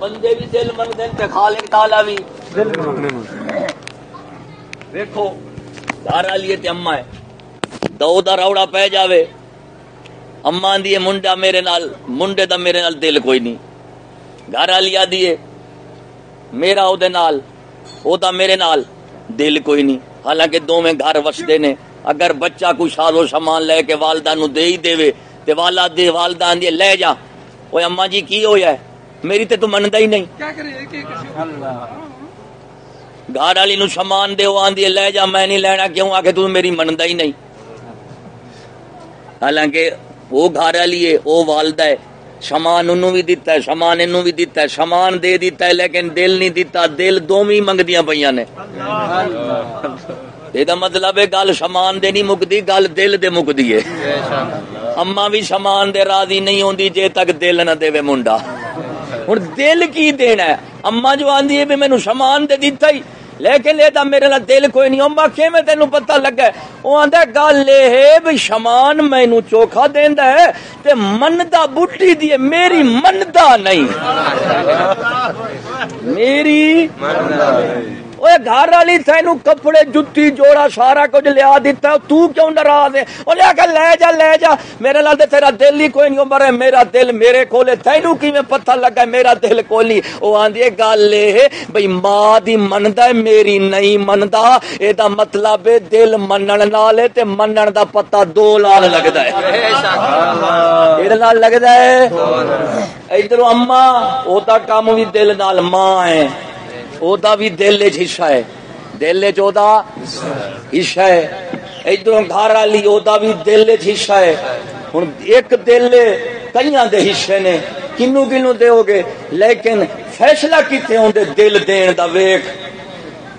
بندے بھی دل منگتے تے خالق تعالی بھی دل دیکھو گھر والی تے اما ہے۔ دو دا روڑا پہ جاوے۔ اما آندی منڈا میرے نال، منڈے دا میرے نال دل کوئی نہیں۔ گھر والی آدھی میرا او دے نال، او دا میرے نال دل کوئی نہیں۔ حالانکہ دوویں گھر وسدے نے۔ اگر بچہ کوئی شادو سامان لے کے والدہ نو دے ہی دے تے والدہ دے والدہ آندی لے جا۔ اوے اما جی کی ہویا ہے میری تے تو مندا ہی نہیں کیا کرے ایک ایک گھر والی نو سامان دے وہ آندی ہے لے جا میں نہیں لینا کیوں آ کے تو میری مندا ہی نہیں حالانکہ وہ گھر والی ہے وہ والدہ ہے سامان انہوں بھی دیتا ہے سامان انہوں بھی دیتا ہے سامان دے دیتا ہے لیکن دل نہیں دیتا یہ مطلب ہے گل سامان دے نہیں مکدی گل دل دے مکدی ہے اما بھی سامان دے راضی نہیں ہوندی جے تک دل نہ دے منڈا ہوں دل کی دینا ہے اما جو آندی ہے بھی مینو سامان دے دیتا ہی لیکن یہ میرے نال دل کوئی نہیں اما کہ میں تینوں پتہ لگا وہ آندا ہے گل یہ بھی سامان مینو چوکھا دیندا ہے تے مندا بڈھی دی میری مندا نہیں میری مندا نہیں اوے گھر والی تینو کپڑے جُتی جوڑا سارا کچھ لیا دیتا ہے تو کیوں ناراض ہے او لیا کہ لے جا لے جا میرے نال تے تیرا دل ہی کوئی نہیں عمر ہے میرا دل میرے کولے تینو کیویں پتہ لگا میرا دل نہیں او آندی ہے گل اے بھئی ماں دی مندا ہے میری نہیں مندا اے دا مطلب ہے دل منن نال ہے تے منن دا پتہ دو لال لگدا ہے اے نال لگدا ہے ادھر اما او دا کام بھی دل نال ماں ہے او دا بھی دل وچ حصہ ہے دل وچ حصہ ہے ادھر گھر والی او دا بھی دل وچ حصہ ہے ہن ایک دل کئی دے حصے نے کنو کنو دیو گے لیکن فیصلہ کتنے ہوندے دل دین دا ویکھ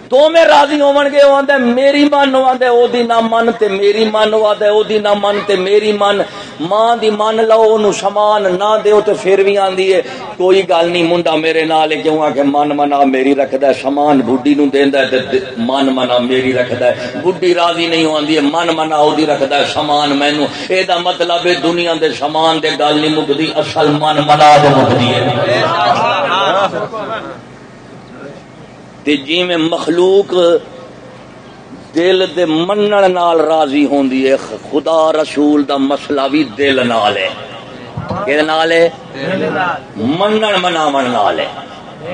تو میں راضی ہون گے، وہ آندا میری من وہ آندا او دی نہ من تے میری من وہ آندا او دی نہ من تے میری من ماں دی من لو اونوں سامان نہ دیو تے پھر بھی آندی ہے۔ کوئی گل نہیں، منڈا میرے نال ہے، کیوں آ کے من منا میری رکھدا ہے؟ سامان بڈھی نو دیندا ہے تے من منا میری رکھدا ہے۔ بڈھی راضی نہیں ہوندی ہے، من منا او دی رکھدا ہے سامان مینوں۔ اے دا مطلب ہے، دنیا دے سامان دے گل نہیں مکدی، اصل من منا دے مکدی ہے۔ تے جی میں مخلوق دل دے منن نال راضی ہوندی ہے، خدا رسول دا مسئلہ بھی دل نال ہے۔ کہ نال ہے؟ منن مناون نال ہے۔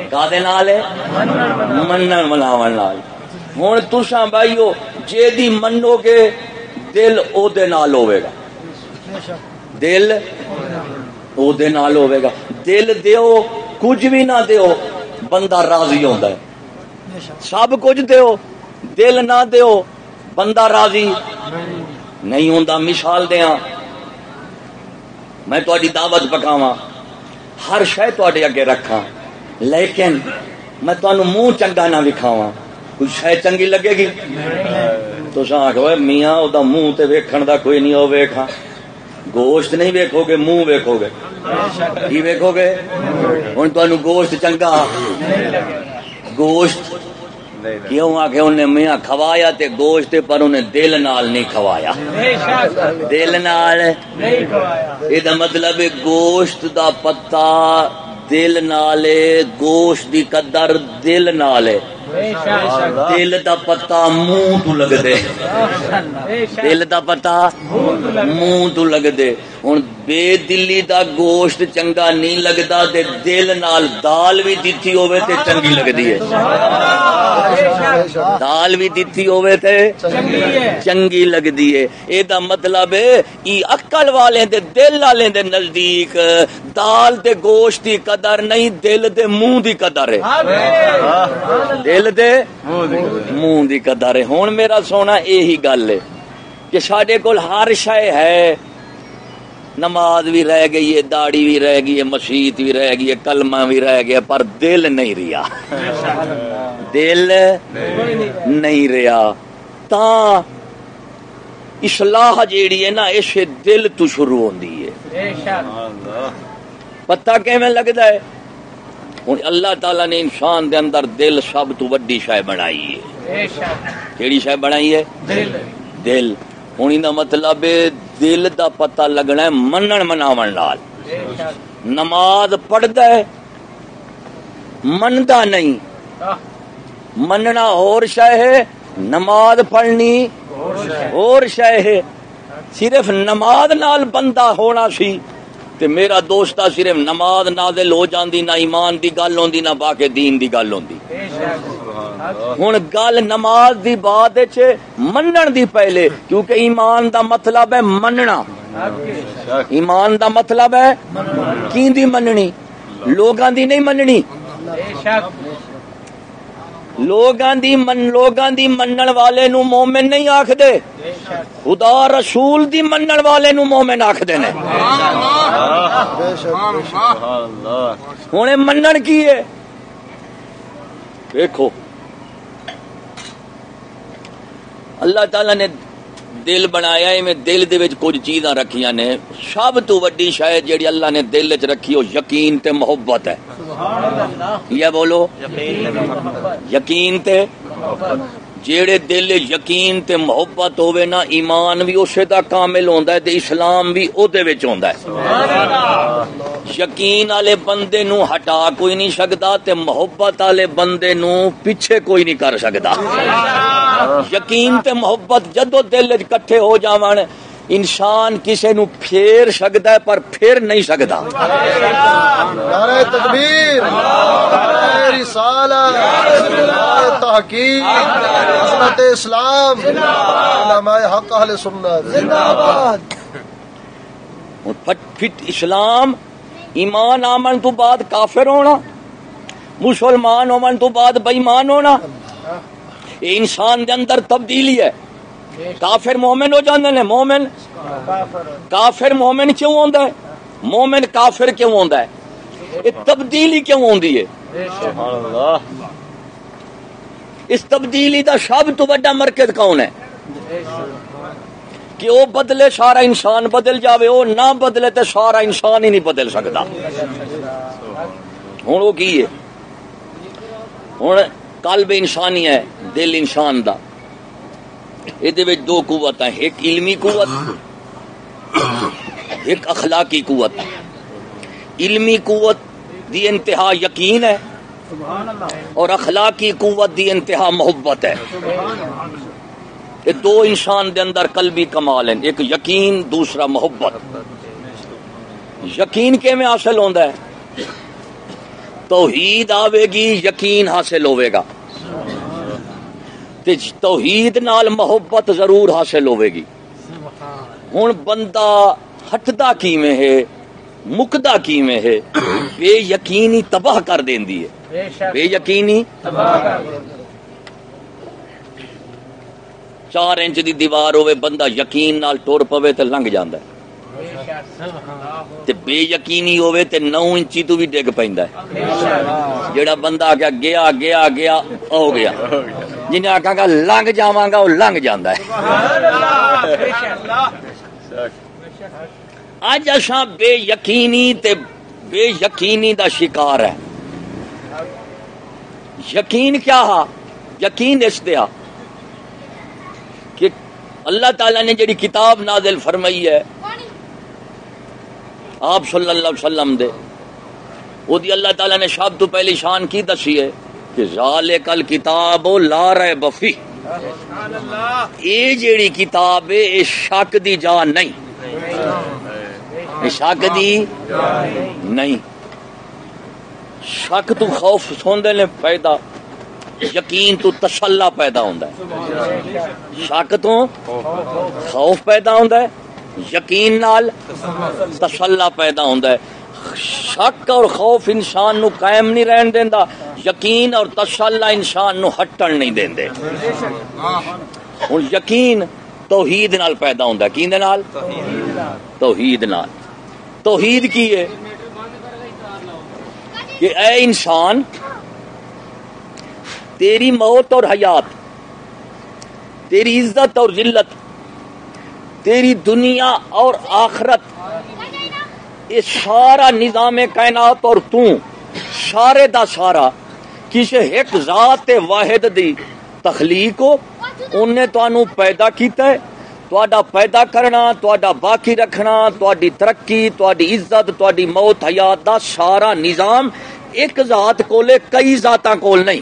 کادے نال ہے؟ منن مناون نال۔ ہن تساں بھائیو، جے دی منو گے، دل او دے نال ہوے گا۔ دل او دے نال ہوے گا۔ دل دیو، کچھ بھی نہ دیو، بندہ راضی ہوندا ہے۔ سب کچھ دیو، دل نہ دیو، بندہ راضی۔ نہیں ہوندا مثال دیاں۔ میں تہاڈی دعوت پکاواں ہر شے تہاڈے اگے رکھاں۔ لیکن میں تانوں منہ چنگا نہ وکھاواں۔ کوئی شے چنگی لگے گی؟ تو آخو میاں، او دا منہ تے ویکھن دا کوئی نہیں، او ویکھاں۔ گوشت نہیں ویکھو گے منہ ویکھو گے کی ویکھو گے ہن تانوں گوشت چنگا۔ گوشت؟ کیوں آ کے انہیں میاں کھوایا تے گوشت پر انہیں دل نال نہیں کھوایا؟ دل نال؟ یہ مطلب ہے گوشت دا پتا دل نالے گوشت دی قدر دل نالے۔ دل دا پتا منہ تو لگ دے دل دا پتا منہ تو لگ دے ہوں بے دلی دا گوشت چنگا نہیں لگتا تے دل نال دال بھی دتی ہوے تے چنگی لگدی ہے۔ دال بھی دتی ہوے تے۔ چنگی لگدی ہے۔ اے دا مطلب ہے ای عقل والے دے دل والے دے نزدیک دال تے گوشت دی قدر نہیں دل دے منہ دی قدر ہے۔ دل دے منہ دی قدر۔ ہے۔ ہن میرا سونا یہی گل ہے کہ ساڈے کول ہر شے ہے۔ نماز بھی رہ گئی ہے داڑھی بھی رہ گئی ہے مسیت بھی رہ گئی ہے کلمہ بھی رہ گیا پر دل نہیں رہا۔ دل نہیں رہا۔ تا اصلاح جیڑی ہے نا اسے دل تو شروع ہوندی ہے۔ پتہ کیویں لگدا ہے؟ ہوں اللہ تعالی نے انسان دے اندر دل سب تو وڈی شے بنائی ہے۔ کیڑی شے بنائی ہے؟ دل۔ ہوں مطلب دل دا پتہ لگنا ہے منن مناون نال نماز پڑھتا ہے منتا نہیں مننا اور شہ ہے نماز پڑھنی اور شہ ہے صرف نماز نال بندہ ہونا سی تے میرا دوستا صرف نماز نازل ہو جاندی نہ ایمان دی گل ہوندی نہ باقی دین دی گل ہوندی ہن گل نماز دی وچ منن دی پہلے کیونکہ ایمان دا مطلب ہے مننا۔ ایمان دا مطلب ہے کی دی مننی؟ لوگاں دی نہیں مننی۔ لوگاں دی من لوگاں دی منن والے نو مومن نہیں آکھ دے خدا رسول دی منن والے نو مومن آکھ دے نے ہن منن کی ہے؟ دیکھو اللہ تعالی نے دل بنایا میں دل دے وچ کچھ چیزاں رکھیاں نے۔ سب تو وڈی شاید جیڑی اللہ نے دل وچ رکھی او یقین تے محبت ہے۔ یہ بولو۔ یقین تے جیڑے دل یقین تے محبت ہوے نا ایمان بھی اسے دا کامل ہوندا ہے تے اسلام بھی او دے وچ ہوندا ہے۔ یقین والے بندے نو ہٹا کوئی نہیں سکدا تے محبت والے بندے نو پیچھے کوئی نہیں کر سکدا یقین تے محبت جدو دل وچ کٹھے ہو جاون انسان کسی نو پھیر سکتا ہے پر پھر نہیں سکتا نعرہ تکبیر نعرہ رسالت نعرہ تحقیق حضرت اسلام علماء حق اہل سنت۔ پھٹ پھٹ اسلام ایمان آمن تو بعد کافر ہونا مسلمان ہومن تو بعد بےمان ہونا۔ یہ انسان دے اندر تبدیلی ہے۔ کافر مومن ہو جاندے نے، مومن کافر مومن کیوں ہوندا ہے؟ مومن کافر کیوں ہوندا ہے؟ یہ تبدیلی کیوں ہوندی ہے؟ سبحان اللہ۔ اس تبدیلی دا سب تو بڑا مرکز کون ہے؟ کہ وہ بدلے سارا انسان بدل جاوے، وہ نہ بدلے تو سارا انسان ہی نہیں بدل سکتا۔ ہوں وہ کی ہے؟ ہوں قلب انسانی ہے، دل انسان دا۔ یہ دو قوت ہیں، ایک علمی قوت، ایک اخلاقی قوت۔ علمی قوت دی انتہا یقین ہے اور اخلاقی قوت دی انتہا محبت ہے۔ یہ دو انسان دے اندر قلبی کمال ہیں، ایک یقین، دوسرا محبت۔ یقین کے میں حاصل ہوتا ہے؟ توحید آوے گی یقین حاصل ہوئے گا تے توحید نال محبت ضرور حاصل ہوئے گی ہوں بندہ ہٹدا کی میں ہے، مکدا کی میں ہے، بے یقینی تباہ کر دیندی ہے۔ بے یقینی چار انچ دی دیوار ہوئے بندہ یقین نال ٹور پوے تے لنگ جاندا ہے۔ تے بے یقینی ہوئے تے نو انچی تو بھی ڈگ پیندا ہے۔ جیڑا بندہ آ گیا گیا گیا ہو گیا۔ جنہیں آخا گا لنگ جاواں گا وہ لنگ جاندا ہے۔ اج اساں بے یقینی تے بے یقینی دا شکار ہے یقین کیا ہا؟ یقین اس دیا کہ اللہ تعالی نے جڑی کتاب نازل فرمائی ہے آپ صلی اللہ علیہ وسلم دے۔ وہ دی اللہ تعالی نے شب تو پہلی شان کی دسی ہے کہ ذالک الکتاب لا ریب فی۔ اے جیڑی کتاب ہے، اے شک دی جا نہیں۔ شک دی نہیں۔ شک تو خوف سوندے نے پیدا، یقین تو تسلا پیدا ہوندا ہے۔ شک تو خوف پیدا ہوندا ہے۔ یقین نال تسلا پیدا ہوندا ہے۔ شک اور خوف انسان نو قائم نہیں رہن دیندا۔ یقین اور تسلا انسان نو ہٹن نہیں دیندے۔ ہن یقین توحید نال پیدا ہوندا ہے۔ کیندے نال؟ توحید نال۔ توحید کی ہے؟ کہ اے انسان، تیری موت اور حیات، تیری عزت اور ذلت تیری دنیا اور آخرت یہ سارا نظام کائنات اور تو سارے دا سارا کسی ایک ذات واحد دی تخلیق ہو انہیں تو پیدا کیتا ہے تہاڈا پیدا کرنا تہاڈا باقی رکھنا تہاڈی ترقی تہاڈی عزت تہاڈی موت حیات دا سارا نظام ایک ذات کولے کئی ذاتاں کول نہیں۔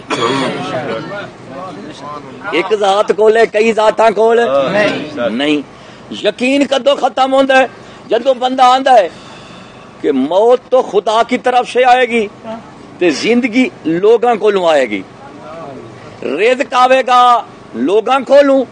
ایک ذات کولے کئی ذاتاں کول نہیں۔ یقین کدو ختم ہوندا ہے؟ جدو بندہ آندا ہے کہ موت تو خدا کی طرف سے آئے گی، تے زندگی لوگاں کولوں آئے گی۔ رزق آوے گا لوگاں کولوں،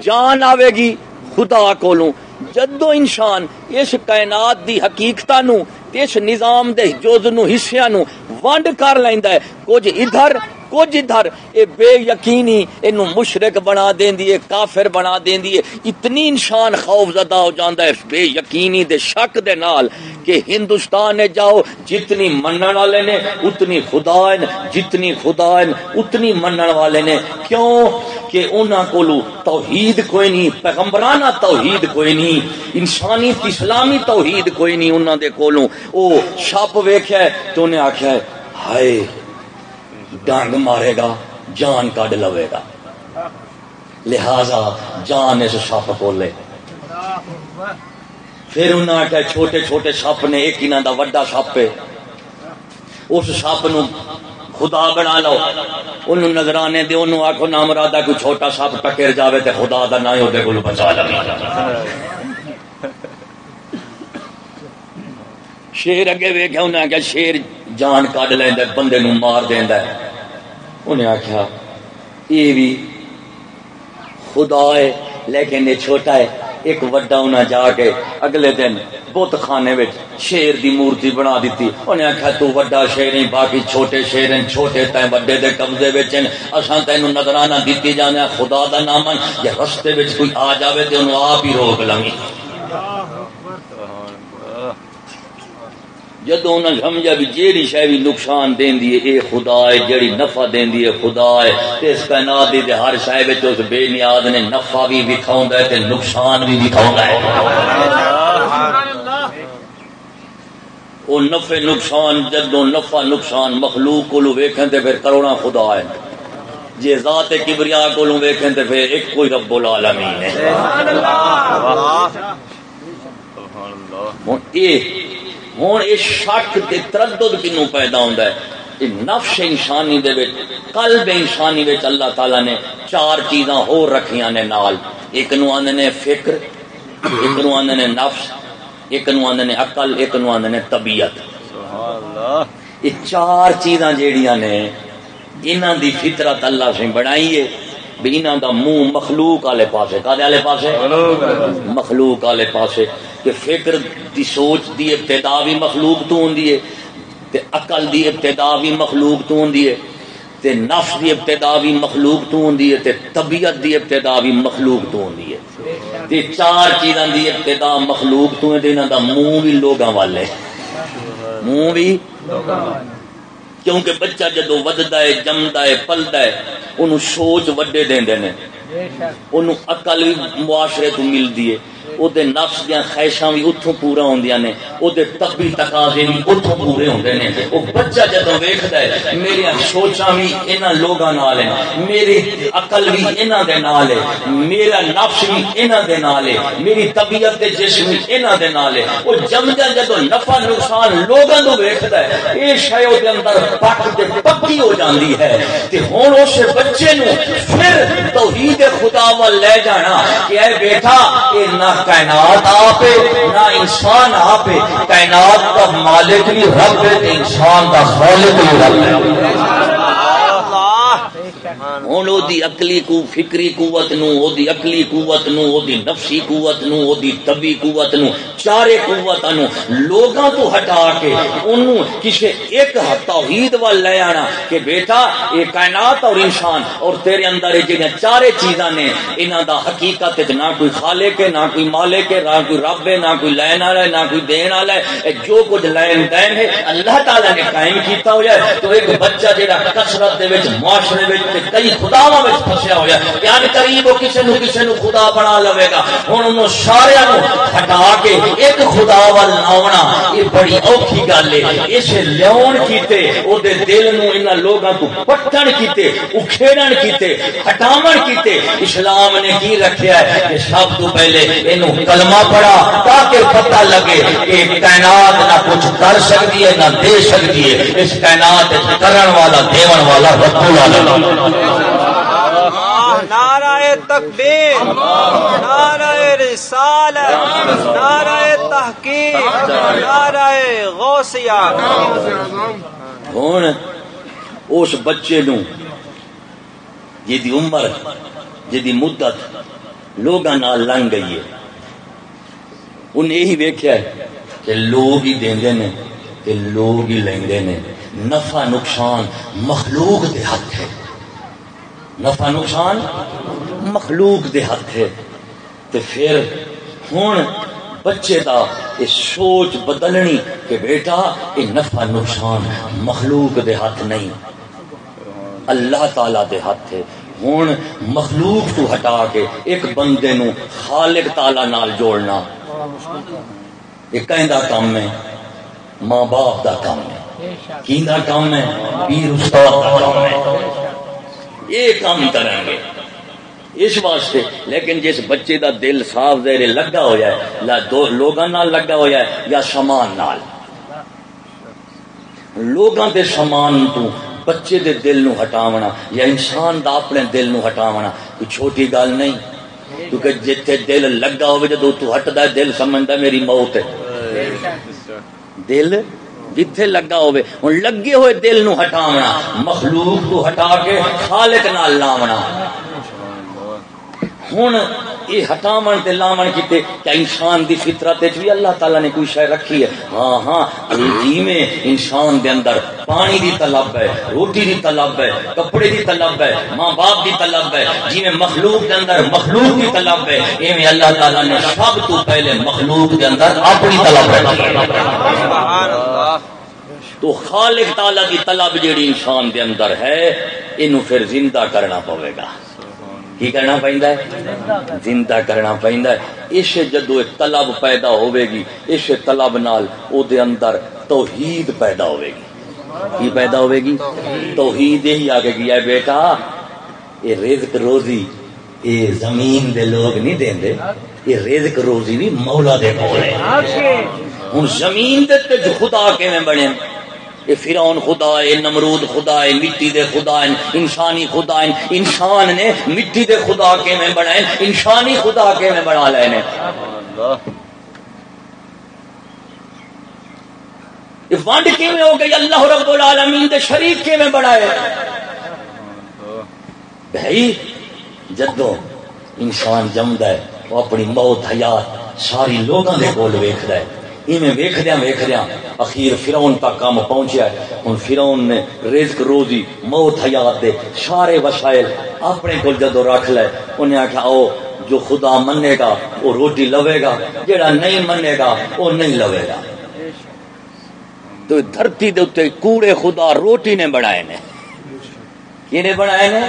جان آوے گی خدا کولوں۔ جدو انسان اس کائنات دی حقیقتاں نو اس نظام دے جز نو حصیاں نو ونڈ کر لیندا ہے، کچھ ادھر کچھ ادھر اے بے یقینی اینو مشرک بنا دیندی ہے کافر بنا دیندی ہے اتنی انسان خوف زدہ ہو جاندا ہے بے یقینی دے شک دے نال کہ ہندوستان نے جاؤ، جتنی منن والے نے، اتنی خدا ہیں جتنی خدا ہیں اتنی منن والے نے۔ کیوں کہ انہاں کولو توحید کوئی نہیں، پیغمبرانہ توحید کوئی نہیں انسانی اسلامی توحید کوئی نہیں انہاں دے کولوں او شپ ویکھیا ہے تو انہیں آکھیا ہے ہائے۔ ڈانگ مارے گا، جان کڈ لوے گا۔ لہذا جان اس سپ کو لے پھر انہیں آخیا چھوٹے چھوٹے سپ نے، ایک انہوں دا وڈا سپ ہے۔ اس سپ نو خدا بنا لو۔ انہوں نظرانے دے، انہوں آخو نام رادا کوئی چھوٹا سپ ٹکر جاوے تے خدا دا نہ ہی کو بچا لو شیر اگے ویکیا انہیں آخیا شیر جان کڈ لینا بندے نو مار دینا انہیں آخیا یہ بھی خدا ہے، لیکن یہ چھوٹا ہے، ایک وڈا انہیں جا کے اگلے دن بت خانے شیر دی مورتی بنا دیتی انہیں آخیا تو وڈا شیر ہیں، باقی چھوٹے شیر ہیں، چھوٹے تین وڈے دے قبضے وچن اساں تینوں نظرانہ دیتی جانے، خدا دا نام یا رستے وچ کوئی آ جاوے تے انہوں آپ ہی روک لنگی جدو سمجھا بھی جیڑی شہ بھی نقصان دین دی اے خدا ہے جیڑی نفع دین دی خدا ہے تے اس کائنات دی ہر شہ وچ اس بے نیاز نے نفع بھی دکھاوندا ہے تے نقصان بھی دکھاوندا ہے۔ او نفع نقصان جدو نفع نقصان مخلوق کو ویکھن تے پھر کروڑا خدا ہے۔ جی ذات کبریا کو ویکھن تے پھر ایک کوئی رب العالمین ہے۔ سبحان اللہ۔ سبحان اللہ اے ہوں یہ شک کے تردد کنو پیدا ہوتا ہے۔ نفش انسانی دے وچ قلب انسانی وچ اللہ تعالی نے چار چیزاں ہو رکھیاں نے نال۔ ایک نو آندے نے فکر ایک نو آندے نے نفس ایک نو آندے نے عقل ایک نو آندے نے طبیعت۔ یہ چار چیزاں جیڑیاں نے انہاں دی فطرت اللہ سے بنائی ہے۔ بھی انہاں دا منہ مخلوق والے پاسے کالے والے پاسے۔ مخلوق والے پاسے۔ کہ فکر دی سوچ دی ابتدا بھی مخلوق تو ہوندی ہے، تے عقل دی ابتدا بھی مخلوق تو ہوندی ہے، تے نفس دی ابتدا بھی مخلوق تو ہوندی ہے، تے طبیعت دی ابتدا بھی مخلوق تو ہوندی ہے۔ تے چار چیزاں دی ابتدا مخلوق تو ہے تے انہاں دا منہ بھی لوگاں والے منہ بھی کیونکہ بچہ جدو ودتا ہے جمتا ہے پلتا ہے انہوں سوچ وڈے دے نے انہوں عقل بھی معاشرے تو ملتی ہے۔ او دے نفس دیاں خواہشاں بھی اتھوں پورا ہوندیاں نے او دے طبی تقاضے بھی اتھوں پورے ہوندے نے او بچہ جدوں ویکھدا ہے میری سوچاں بھی انہاں لوگاں نال ہیں میری عقل بھی انہاں دے نال ہے میرا نفس بھی انہاں دے نال ہے میری طبیعت تے جسم بھی انہاں دے نال ہے او جمدا جدوں نفع نقصان لوگاں تو ویکھدا ہے اے شے او دے اندر پک تے پکی ہو جاندی ہے تے ہن اس بچے نو پھر توحید خدا ول لے جانا کہ اے بیٹا اے نہ کائنات آپ نہ انسان آپ کائنات کا مالک بھی رب ہے، انسان کا خالق بھی رب ہے۔ ہوں وہ اکلی کو، فکری قوت نو او دی اکلی قوت نو او دی نفسی قوت نو او دی طبی قوت نو، چارے قوت نو لوگاں تو ہٹا کے انہوں کسی ایک توحید وال لے آنا کہ بیٹا یہ کائنات اور انسان اور تیرے اندر جہاں چارے چیزاں نے، انہاں دا حقیقت نہ کوئی خالق ہے، نہ کوئی مالک ہے، نہ کوئی رب ہے، نہ کوئی لین والا ہے، نہ کوئی دین والا ہے جو کچھ لین دین ہے، اللہ تعالی نے قائم کیتا ہوا ہے۔ تو ایک بچہ جہاں کثرت دے وچ، معاشرے وچ کئی خداواں وچ پھسیا ہویا۔ یعنی قریب کسے نو کسے نو خدا بنا لوے گا۔ ہن انہوں سارے نو ہٹا کے ایک خدا ول لاونا، یہ بڑی اوکھی گل ہے۔ اس لیاون کیتے او دے دل نو انہاں لوگاں تو پٹن کیتے، اکھیڑن کیتے، ہٹاون کیتے۔ اسلام نے کی رکھیا ہے کہ سب تو پہلے اینو کلمہ پڑھا تاکہ پتہ لگے کہ کائنات نہ کچھ کر سکتی ہے، نہ دے سکتی ہے۔ اس کائنات کرن والا، دیون والا رب نعرہ تکبیر، نعرہ رسالت، نعرہ تحقیق، نعرہ غوثیہ۔ ہوں اس بچے نو جی عمر جی مدت لوگاں نال لنگ گئی ہے۔ انہیں یہی ویکیا ہے کہ لوگ ہی دے نے کہ لوگ ہی لیں نے۔ نفع، نقصان مخلوق دے ہاتھ ہے۔ نفع نقصان مخلوق دے ہاتھ ہے۔ تے پھر ہوں بچے دا یہ سوچ بدلنی کہ بیٹا یہ نفع نقصان مخلوق دے ہاتھ نہیں۔ اللہ تعالی دے ہاتھ ہے۔ ہوں مخلوق تو ہٹا کے ایک بندے نو خالق تعالی نال جوڑنا۔ یہ کہیں کام ہے؟ ماں باپ دا کام ہے۔ کی کام ہے؟ پیر استاد دا کام ہے۔ کام کریں گے۔ اس واسطے، لیکن جس بچے دا دل صاف دیر لگا ہو جائے لا دو لوگاں نال لگا ہو جائے، یا سامان نال۔ لوگاں دے سامان تو بچے دے دل نو ہٹاونا، یا انسان دا اپنے دل نو ہٹاونا، کوئی چھوٹی گل نہیں۔ کیونکہ جتھے دل لگا ہوئے جدو تو ہٹدا دل سمجھدا میری موت ہے۔ دل جتھے لگا ہوئے، ہن لگے ہوئے دل نو ہٹاونا، مخلوق کو ہٹا کے خالق نال لاونا۔ ہن یہ ہٹاون تے لاون کیتے کیا انسان دی فطرت بھی اللہ تعالی نے کوئی شے رکھی ہے؟ ہاں ہاں یعنی جی میں انسان دے اندر پانی دی طلب ہے، روٹی دی طلب ہے، کپڑے دی طلب ہے، ماں باپ دی طلب ہے جی میں مخلوق دے اندر مخلوق دی طلب ہے، ایویں اللہ تعالی نے سب تو پہلے مخلوق دے اندر اپنی طلب رکھی سبحان اللہ تو خالق تعالی دی طلب جیڑی انسان دے اندر ہے، اینو پھر زندہ کرنا پوے گا۔ کی کرنا پہندا ہے؟ زندہ کرنا پہندا ہے۔ اس جدو طلب پیدا ہوے گی اس طلب نال او دے اندر توحید پیدا ہوے گی کی پیدا ہوے گی توحید ہی آگے گیا ہے بیٹا۔ یہ رزق روزی یہ زمین دے لوگ نہیں دیندے یہ رزق روزی بھی مولا دے کول ہے۔ ہن زمین دے تے خدا کیویں بنے؟ یہ فرعون خدا ہے نمرود خدا ہے مٹی دے خدا ہیں انسانی خدا ہیں انسان نے مٹی دے خدا کے میں بنائے، انسانی خدا کے میں بنا لے نے؟ ونڈ کی میں ہو گئی؟ اللہ رب العالمین دے شریک کے میں بنائے؟ بھائی جدو انسان جمد ہے، وہ اپنی موت، حیات، ساری لوگوں دے کول ویکھدا ہے۔ اخیر فرعون تک کام پہنچیا ہن فرعون نے رزق روزی، موت حیات دے سارے وسائل اپنے کول جدو رکھ لے۔ انہیں آخیا او جو خدا منے گا، وہ روٹی لوے گا۔ جڑا نہیں منے گا، وہ نہیں لوے گا۔ تو دھرتی دے کوڑے خدا روٹی نے بنائے نے۔ کینے بنائے نے؟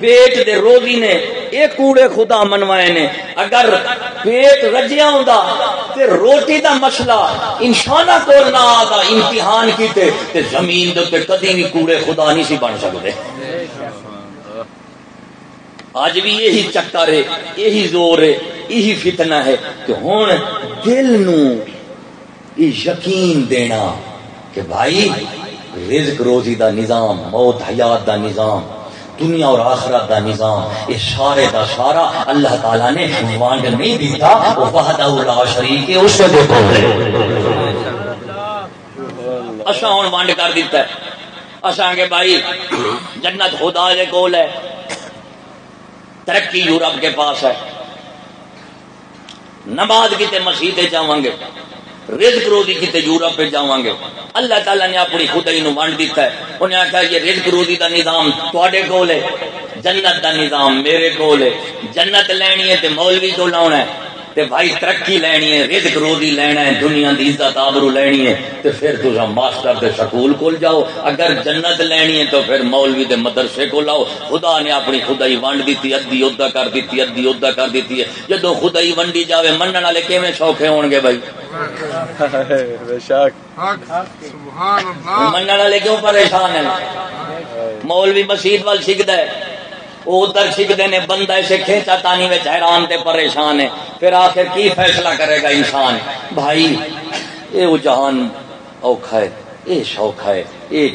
پیٹ دے روزی نے اے کوڑے خدا منوائے نے۔ اگر پیٹ رجیا ہوندا تے روٹی دا مسئلہ انساناں کول نہ آدا امتحان کیتے، تے زمین دے تے کدی بھی کوڑے خدا نہیں سی بن سکدے۔ آج بھی یہی چکر ہے، یہی زور ہے، یہی فتنہ ہے کہ ہن دل نو یقین دینا کہ بھائی رزق روزی دا نظام، موت حیات دا نظام، دنیا اور آخرت دا نظام، یہ سارے دا سارا اللہ تعالی نے وانڈ نہیں دیتا، وہ وحدہ لا شریک ہے، اس سے دیکھو۔ اسا ہن وانڈ کر دیتا ہے۔ اسا کہ بھائی، جنت خدا دے کول ہے۔ ترقی یورپ کے پاس ہے۔ نماز کیتے مسیح جاواں گے رزق روزی کی یورپ پہ جاواں گے؟ اللہ تعالی نے اپنی خدائی نو ونڈ دیتا ہے۔ انہیں آخیا یہ رزق روزی دا نظام تواڈے کول ہے۔ جنت دا نظام میرے کول ہے۔ جنت لینی ہے تے مولوی تو لاونا ہے۔ تے بھائی ترقی لینی ہے رزق روزی لینا ہے دنیا دی عزت آبرو لینی ہے تے پھر تسا ماسٹر دے سکول کول جاؤ۔ اگر جنت لینی ہے تو پھر مولوی دے مدرسے کو لاؤ خدا نے اپنی خدائی ونڈ دیتی ادھی ادا کر دیتی ادھی ادا کر دیتی ہے۔ جدو خدائی ونڈی جاوے منن والے کیویں سوکھے ہون گے بھائی؟ منن والے کیوں پریشان ہیں؟ مولوی مسجد وال سکھدا ہے۔ وہ ادھر سکھتے نے، بندہ اسے کھینچا، تانی میں حیران تے پریشان ہے۔ پھر آخر کی فیصلہ کرے گا انسان؟ بھائی، اے وہ جہان اوکھا ہے، اے شوق ہے، اے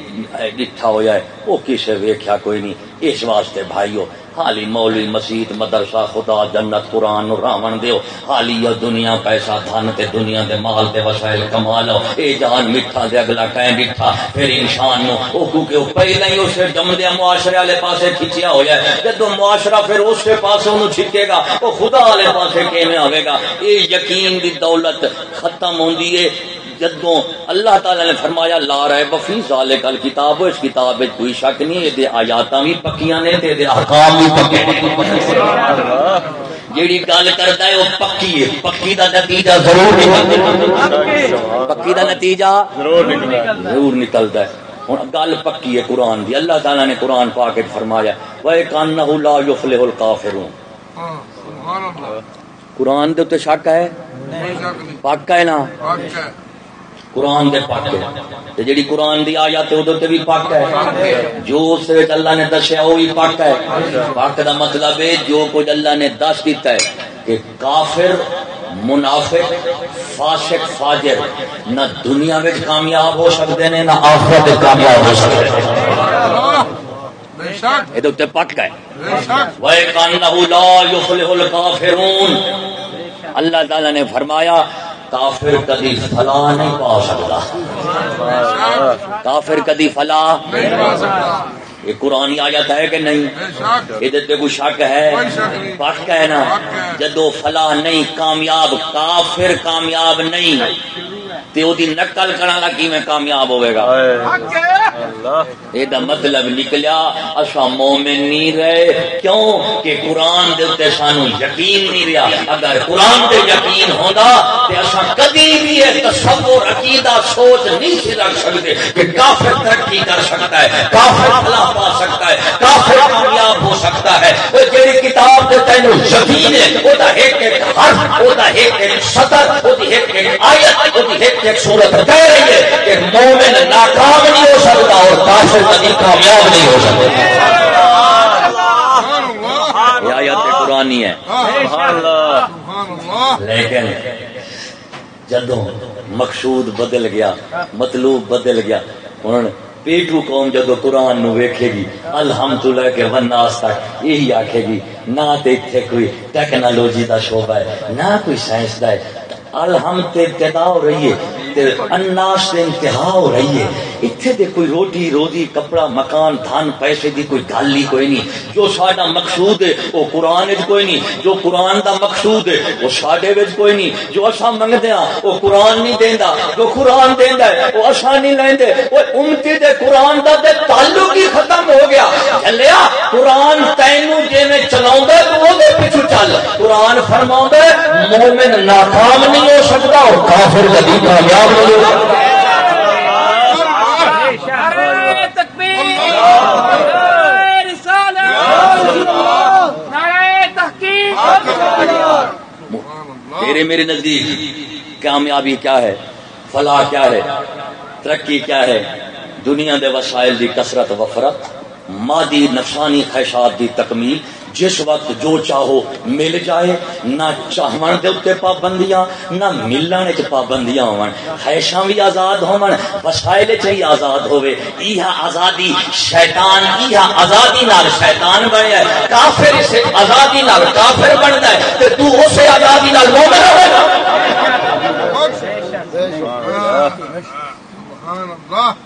ڈٹھا ہوا ہے وہ کسے ویکھیا کوئی نہیں۔ اس واسطے بھائیو حالی مولوی مسیت مدرسہ، خدا، جنت، قرآن، راون دیو حالی یہ دنیا، پیسہ، دھن تے دنیا دے مال تے وسائل کما لو۔ اے جان میٹھا دے اگلا کہیں ڈٹھا پھر انسان نو او کیونکہ وہ پہلے ہی اسے جمدیا معاشرے والے پاسے کھچیا ہوا ہے۔ جدو معاشرہ پھر اس پاسے انہوں چھکے گا وہ خدا والے پاسے کیویں آئے گا؟ اے یقین دی دولت ختم ہوندی ہے۔ جدو اللہ تعالی نے فرمایا لا رہے بفی کل کتاب اس کتاب کوئی شک نہیں یہ آیات بھی پکیاں نے تے احکام بھی پکے جیڑی گل کرتا ہے وہ پکی ہے۔ پکی دا نتیجہ ضرور نکلتا پکی دا نتیجہ ضرور نکلتا ہے۔ ہوں گل پکی ہے قرآن دی۔ اللہ تعالی نے قرآن پا کے فرمایا وہ کان لا یفلح الکافرون قرآن دے شک ہے؟ پکا ہے نا؟ قرآن دے پاک ہے۔ جڑی قرآن دی آیات ہے ادھر بھی پاک ہے۔ جو اس وچ اللہ نے دسیا وہ بھی پاک ہے۔ پاک دا مطلب ہے جو کچھ اللہ نے دس دیتا ہے کہ کافر منافق فاسق فاجر نہ دنیا میں کامیاب ہو سکتے ہیں نہ آخرت میں کامیاب ہو سکتے ہیں یہ پک ہے۔ اللہ تعالی نے فرمایا کافر کدی فلا نہیں پا سکتا۔ کافر کدی فلا یہ قرآن آ جاتا ہے کہ نہیں؟ یہ کوئی شک ہے۔ پک ہے نا جدو فلا نہیں، کامیاب کافر کامیاب نہیں۔ تے او دی نقل کرنا لا کیویں کامیاب ہوے گا۔ اے دا مطلب نکلیا اسا مومن نہیں رہے کیوں؟ کہ قرآن دے تے سانو یقین نہیں رہیا۔ اگر قرآن دے یقین ہوندا تے اسا کبھی بھی اے تصور عقیدہ سوچ نہیں سی رکھ سکتے کہ کافر ترقی کر سکتا ہے کافر فلاح پا سکتا ہے کافر سکتا ہے۔ او جڑی کتاب دے تینو یقین ہے او دا ایک ایک حرف او دا ایک ایک سطر او دی ایک ایک آیت او دی ایک ایک صورت کہہ رہی ہے کہ مومن ناکام نہیں ہو سکتا اور کافر کبھی کامیاب نہیں ہو سکتا۔ یہ آیت قرآنی ہے۔ لیکن جدو مقصود بدل گیا، مطلوب بدل گیا ہوں پیٹو قوم جدو قرآن نو ویکھے گی، الحمدللہ کے وناس تک یہی آکھے گی، نہ تے ایتھے کوئی ٹیکنالوجی دا شعبہ ہے، نہ کوئی سائنس دا ہے، الحمد تے ابتدا ہو رہی ہے۔ اناس سے انتہا ہو رہی ہے. اتنے دے کوئی روٹی، روزی، کپڑا، مکان، دھن، پیسے دی کوئی گل ہی کوئی نہیں۔ جو ساڈا مقصود ہے، وہ قرآن کوئی نہیں۔ جو قرآن دا مقصود ہے، وہ ساڈے کوئی نہیں۔ جو اصا منگتے ہاں وہ قرآن نہیں دینا جو قرآن دینا ہے، وہ اصا نہیں لیندے۔ وہ امتی دے قرآن دا دے تعلق ہی ختم ہو گیا۔ چلیا قرآن تینوں جی میں چلاؤں تو وہ دے پیچھو چل۔ قرآن فرماؤں مومن ناکام نہیں ہو سکتا اور کافر کبھی کامیاب تیرے میرے نزدیک کامیابی کیا ہے؟ فلاح کیا ہے؟ ترقی کیا ہے؟ دنیا دے وسائل دی کثرت وفرت مادی نفسانی خواہشات دی تکمیل جس وقت جو چاہو مل جائے، نہ چاہن دے اتنے پابندیاں، نہ ملن چ پابندیاں ہون۔ خیشاں بھی آزاد ہون، وسائل چ ہی آزاد ہوے ایہا آزادی شیطان، ایہا آزادی نال شیطان بنیا ہے۔ کافر سے آزادی نال کافر بندا ہے۔ تے تو اسے آزادی نال مومن ہوے گا۔ سبحان اللہ۔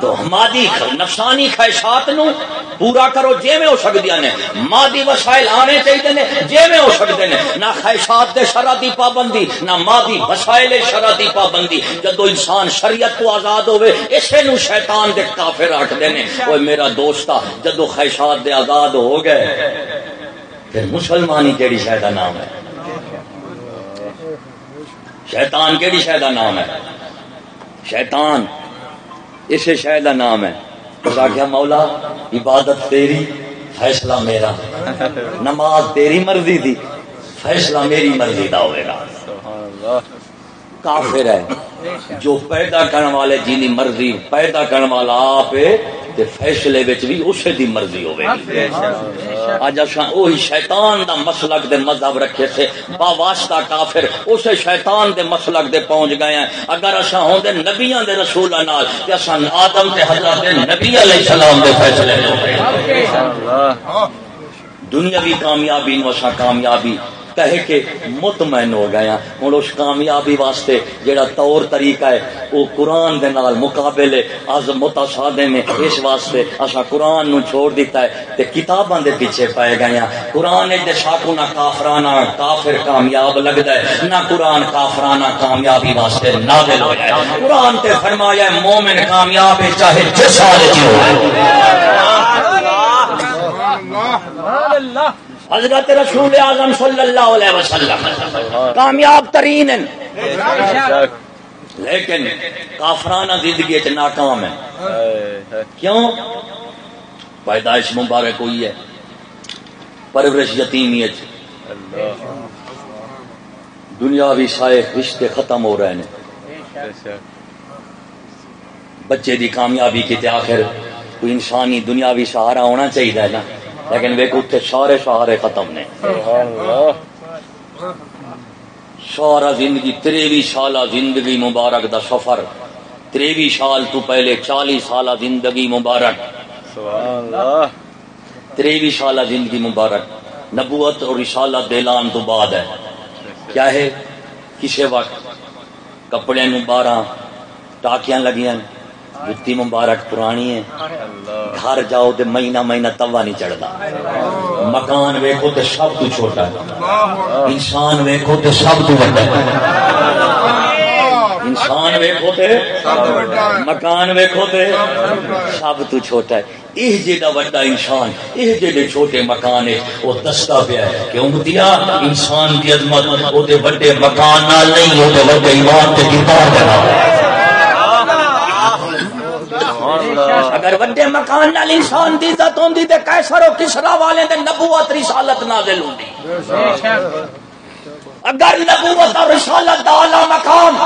تو مادی نفسانی خواہشات نو پورا کرو جی میں ہو سکتی نے۔ مادی وسائل آنے چاہیے نے جی میں ہو سکتے ہیں نہ خواہشات دے شرح دی پابندی، نہ مادی وسائل شرح دی پابندی۔ جدو انسان شریعت تو آزاد ہوئے، اسے نو شیطان دے کافر رکھتے ہیں وہ میرا دوستا جدو خواہشات دے آزاد ہو گئے، پھر مسلمانی کیڑی شاید نام ہے؟ شیطان کیڑی شے دا نام ہے؟ شیطان۔ اسے شہر کا نام ہے۔ اس آخیا مولا، عبادت تیری، فیصلہ میرا۔ نماز تیری مرضی دی، فیصلہ میری مرضی دا ہوئے گا۔ کافر ہے جو پیدا کرنے والے جی مرضی پیدا کرنے والا آپ تے فیصلے وچ بھی اسے دی مرضی ہوے گی اج اساں وہی شیطان دا مسلک دے مذہب رکھے سے با واسطہ کافر اسے شیطان دے مسلک دے پہنچ گئے ہیں۔ اگر اساں ہوندے نبیاں دے رسولاں نال تے اساں آدم تے حضرت نبی علیہ السلام دے فیصلے۔ ہوے دنیاوی کامیابی نو اساں کامیابی کہہ کے مطمئن ہو گیا ہوں اس کامیابی واسطے جڑا طور طریقہ ہے وہ قرآن دے نال مقابلے از متصادے میں اس واسطے اسا قرآن نو چھوڑ دیتا ہے تے کتاباں دے پیچھے پائے گئے ہیں۔ قرآن دے شاکو نہ کافرانہ، کافر کامیاب لگدا ہے۔ نہ قرآن کافرانہ کامیابی واسطے نازل ہو جائے۔ قرآن تے فرمایا ہے، مومن کامیاب ہے، چاہے جس حال وچ ہو حضرت رسول اعظم صلی اللہ علیہ وسلم، کامیاب ترین ہیں۔ لیکن کافرانہ زندگی چ ناکام ہے کیوں؟ پیدائش مبارک ہوئی ہے۔ پرورش یتیمیت دنیاوی سائے رشتے ختم ہو رہے ہیں۔ بچے دی کامیابی کی آخر کوئی انسانی دنیاوی سہارا ہونا چاہیے نا۔ لیکن ویک اتنے سارے سہارے ختم نے۔ سارا زندگی تریوی سالہ زندگی مبارک دا سفر۔ تریوی سال تو پہلے چالیس سالہ زندگی مبارک۔ تریوی سالہ زندگی مبارک۔ نبوت اور رسالت دلان تو بعد ہے۔ کیا ہے؟ کسی وقت کپڑے نو بارہ ٹاکیاں لگیاں۔ جتی مبارک پرانی ہے۔ گھر جاؤ تو مہینہ مہینہ توا نہیں چڑھتا۔ مکان ویکو تو سب تو چھوٹا ہے۔ انسان ویکو تو سب تو بڑا انسان ویکو تے مکان ویکو تے سب تو چھوٹا ہے۔ یہ جیڑا وڈا انسان یہ جیڑے چھوٹے مکان ہے، وہ دستا پیا ہے کہ امتیا انسان کی عظمت، وہ وڈے مکان نال نہیں، وہ وڈے ایمان تے کتاب ہے اگر وڈے مکان نال انسان دی عزت ہوندی تے کیسر و کسرا والے دے نبوت رسالت نازل ہوندی۔ اگر نبوت اور رسالت دا اعلی مقام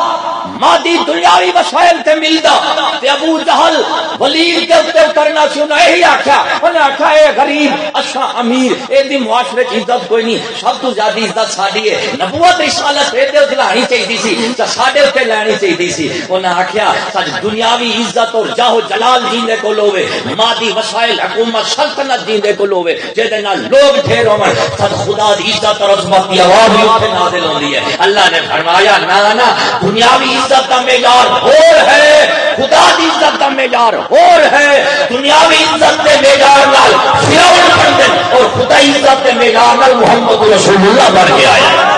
مادی دنیاوی وسائل تے ملدا تے ابو جہل ولید دے اوتے کرنا سی انہاں یہی آکھیا انہاں آکھیا اے غریب اچھا امیر، اے دی معاشرے وچ عزت کوئی نہیں، سب تو زیادہ عزت ساڈی ہے۔ نبوت، رسالت اے تے لانی چاہیے سی، تے ساڈے اوتے لانی چاہیے سی۔ انہاں آکھیا سچ دنیاوی عزت اور جاہ و جلال جیندے کول ہوے مادی وسائل، حکومت، سلطنت جیندے کول ہوے جے دے نال لوگ ڈھیر ہون سچ خدا دی عزت اور عظمت دی آواز بھی ہوتی ہے۔ اللہ نے فرمایا نہ نہ دنیاوی عزت کا معیار اور ہے۔ خدا کی عزت کا معیار اور ہے۔ دنیاوی عزت کے معیار نال فرعون بن گئے اور خدا عزت کے معیار نال محمد رسول اللہ بن کے آیا۔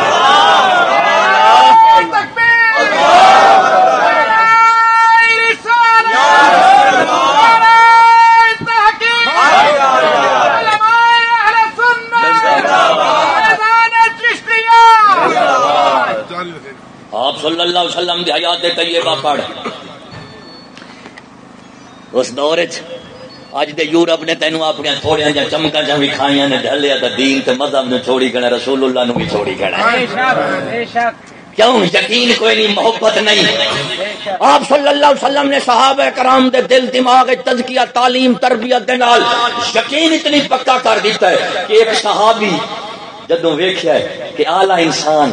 صلی اللہ علیہ وسلم دی حیات طیبہ پڑھ۔ اس دور اج دے یورپ نے تینوں اپنی تھوڑیاں جا چمکا جا بھی کھائیاں نے ڈھلیا تے دین تے مذہب نے چھوڑی کنا رسول اللہ نو بھی چھوڑی کنا کیوں؟ یقین کوئی نہیں، محبت نہیں۔ آپ صلی اللہ علیہ وسلم نے صحابہ کرام دے دل، دماغ تزکیہ، تعلیم، تربیت دے نال یقین اتنی پکا کر دیتا ہے کہ ایک صحابی جدوں ویکھیا ہے کہ اعلی انسان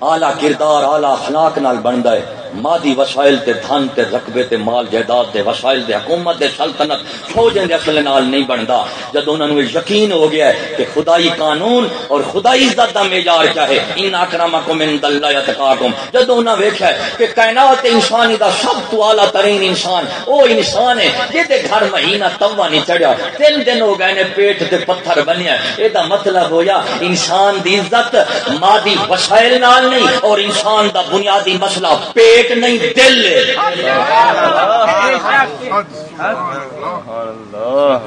آلہ کردار آلہ اخلاق نال بنتا ہے۔ مادی وسائل تے دھن تے رقبے تے مال جائیداد دے وسائل دے حکومت دے سلطنت فوجیں دے اصل نال نہیں بنتا جب انہوں نے یقین ہو گیا ہے کہ خدائی قانون اور خدائی عزت دا معیار کیا ہے ان اکرمکم عند اللہ یتقاکم۔ جب انہوں نے دیکھا ہے کہ کائنات انسانی دا سب تو اعلی ترین انسان، او انسان ہے جے دے گھر مہینہ توا نہیں چڑھیا، تین دن ہو گئے نے پیٹ تے پتھر بنیا اے دا مطلب ہویا انسان دی عزت مادی وسائل نال نہیں اور انسان دا بنیادی مسئلہ پیٹ پیٹ نہیں دل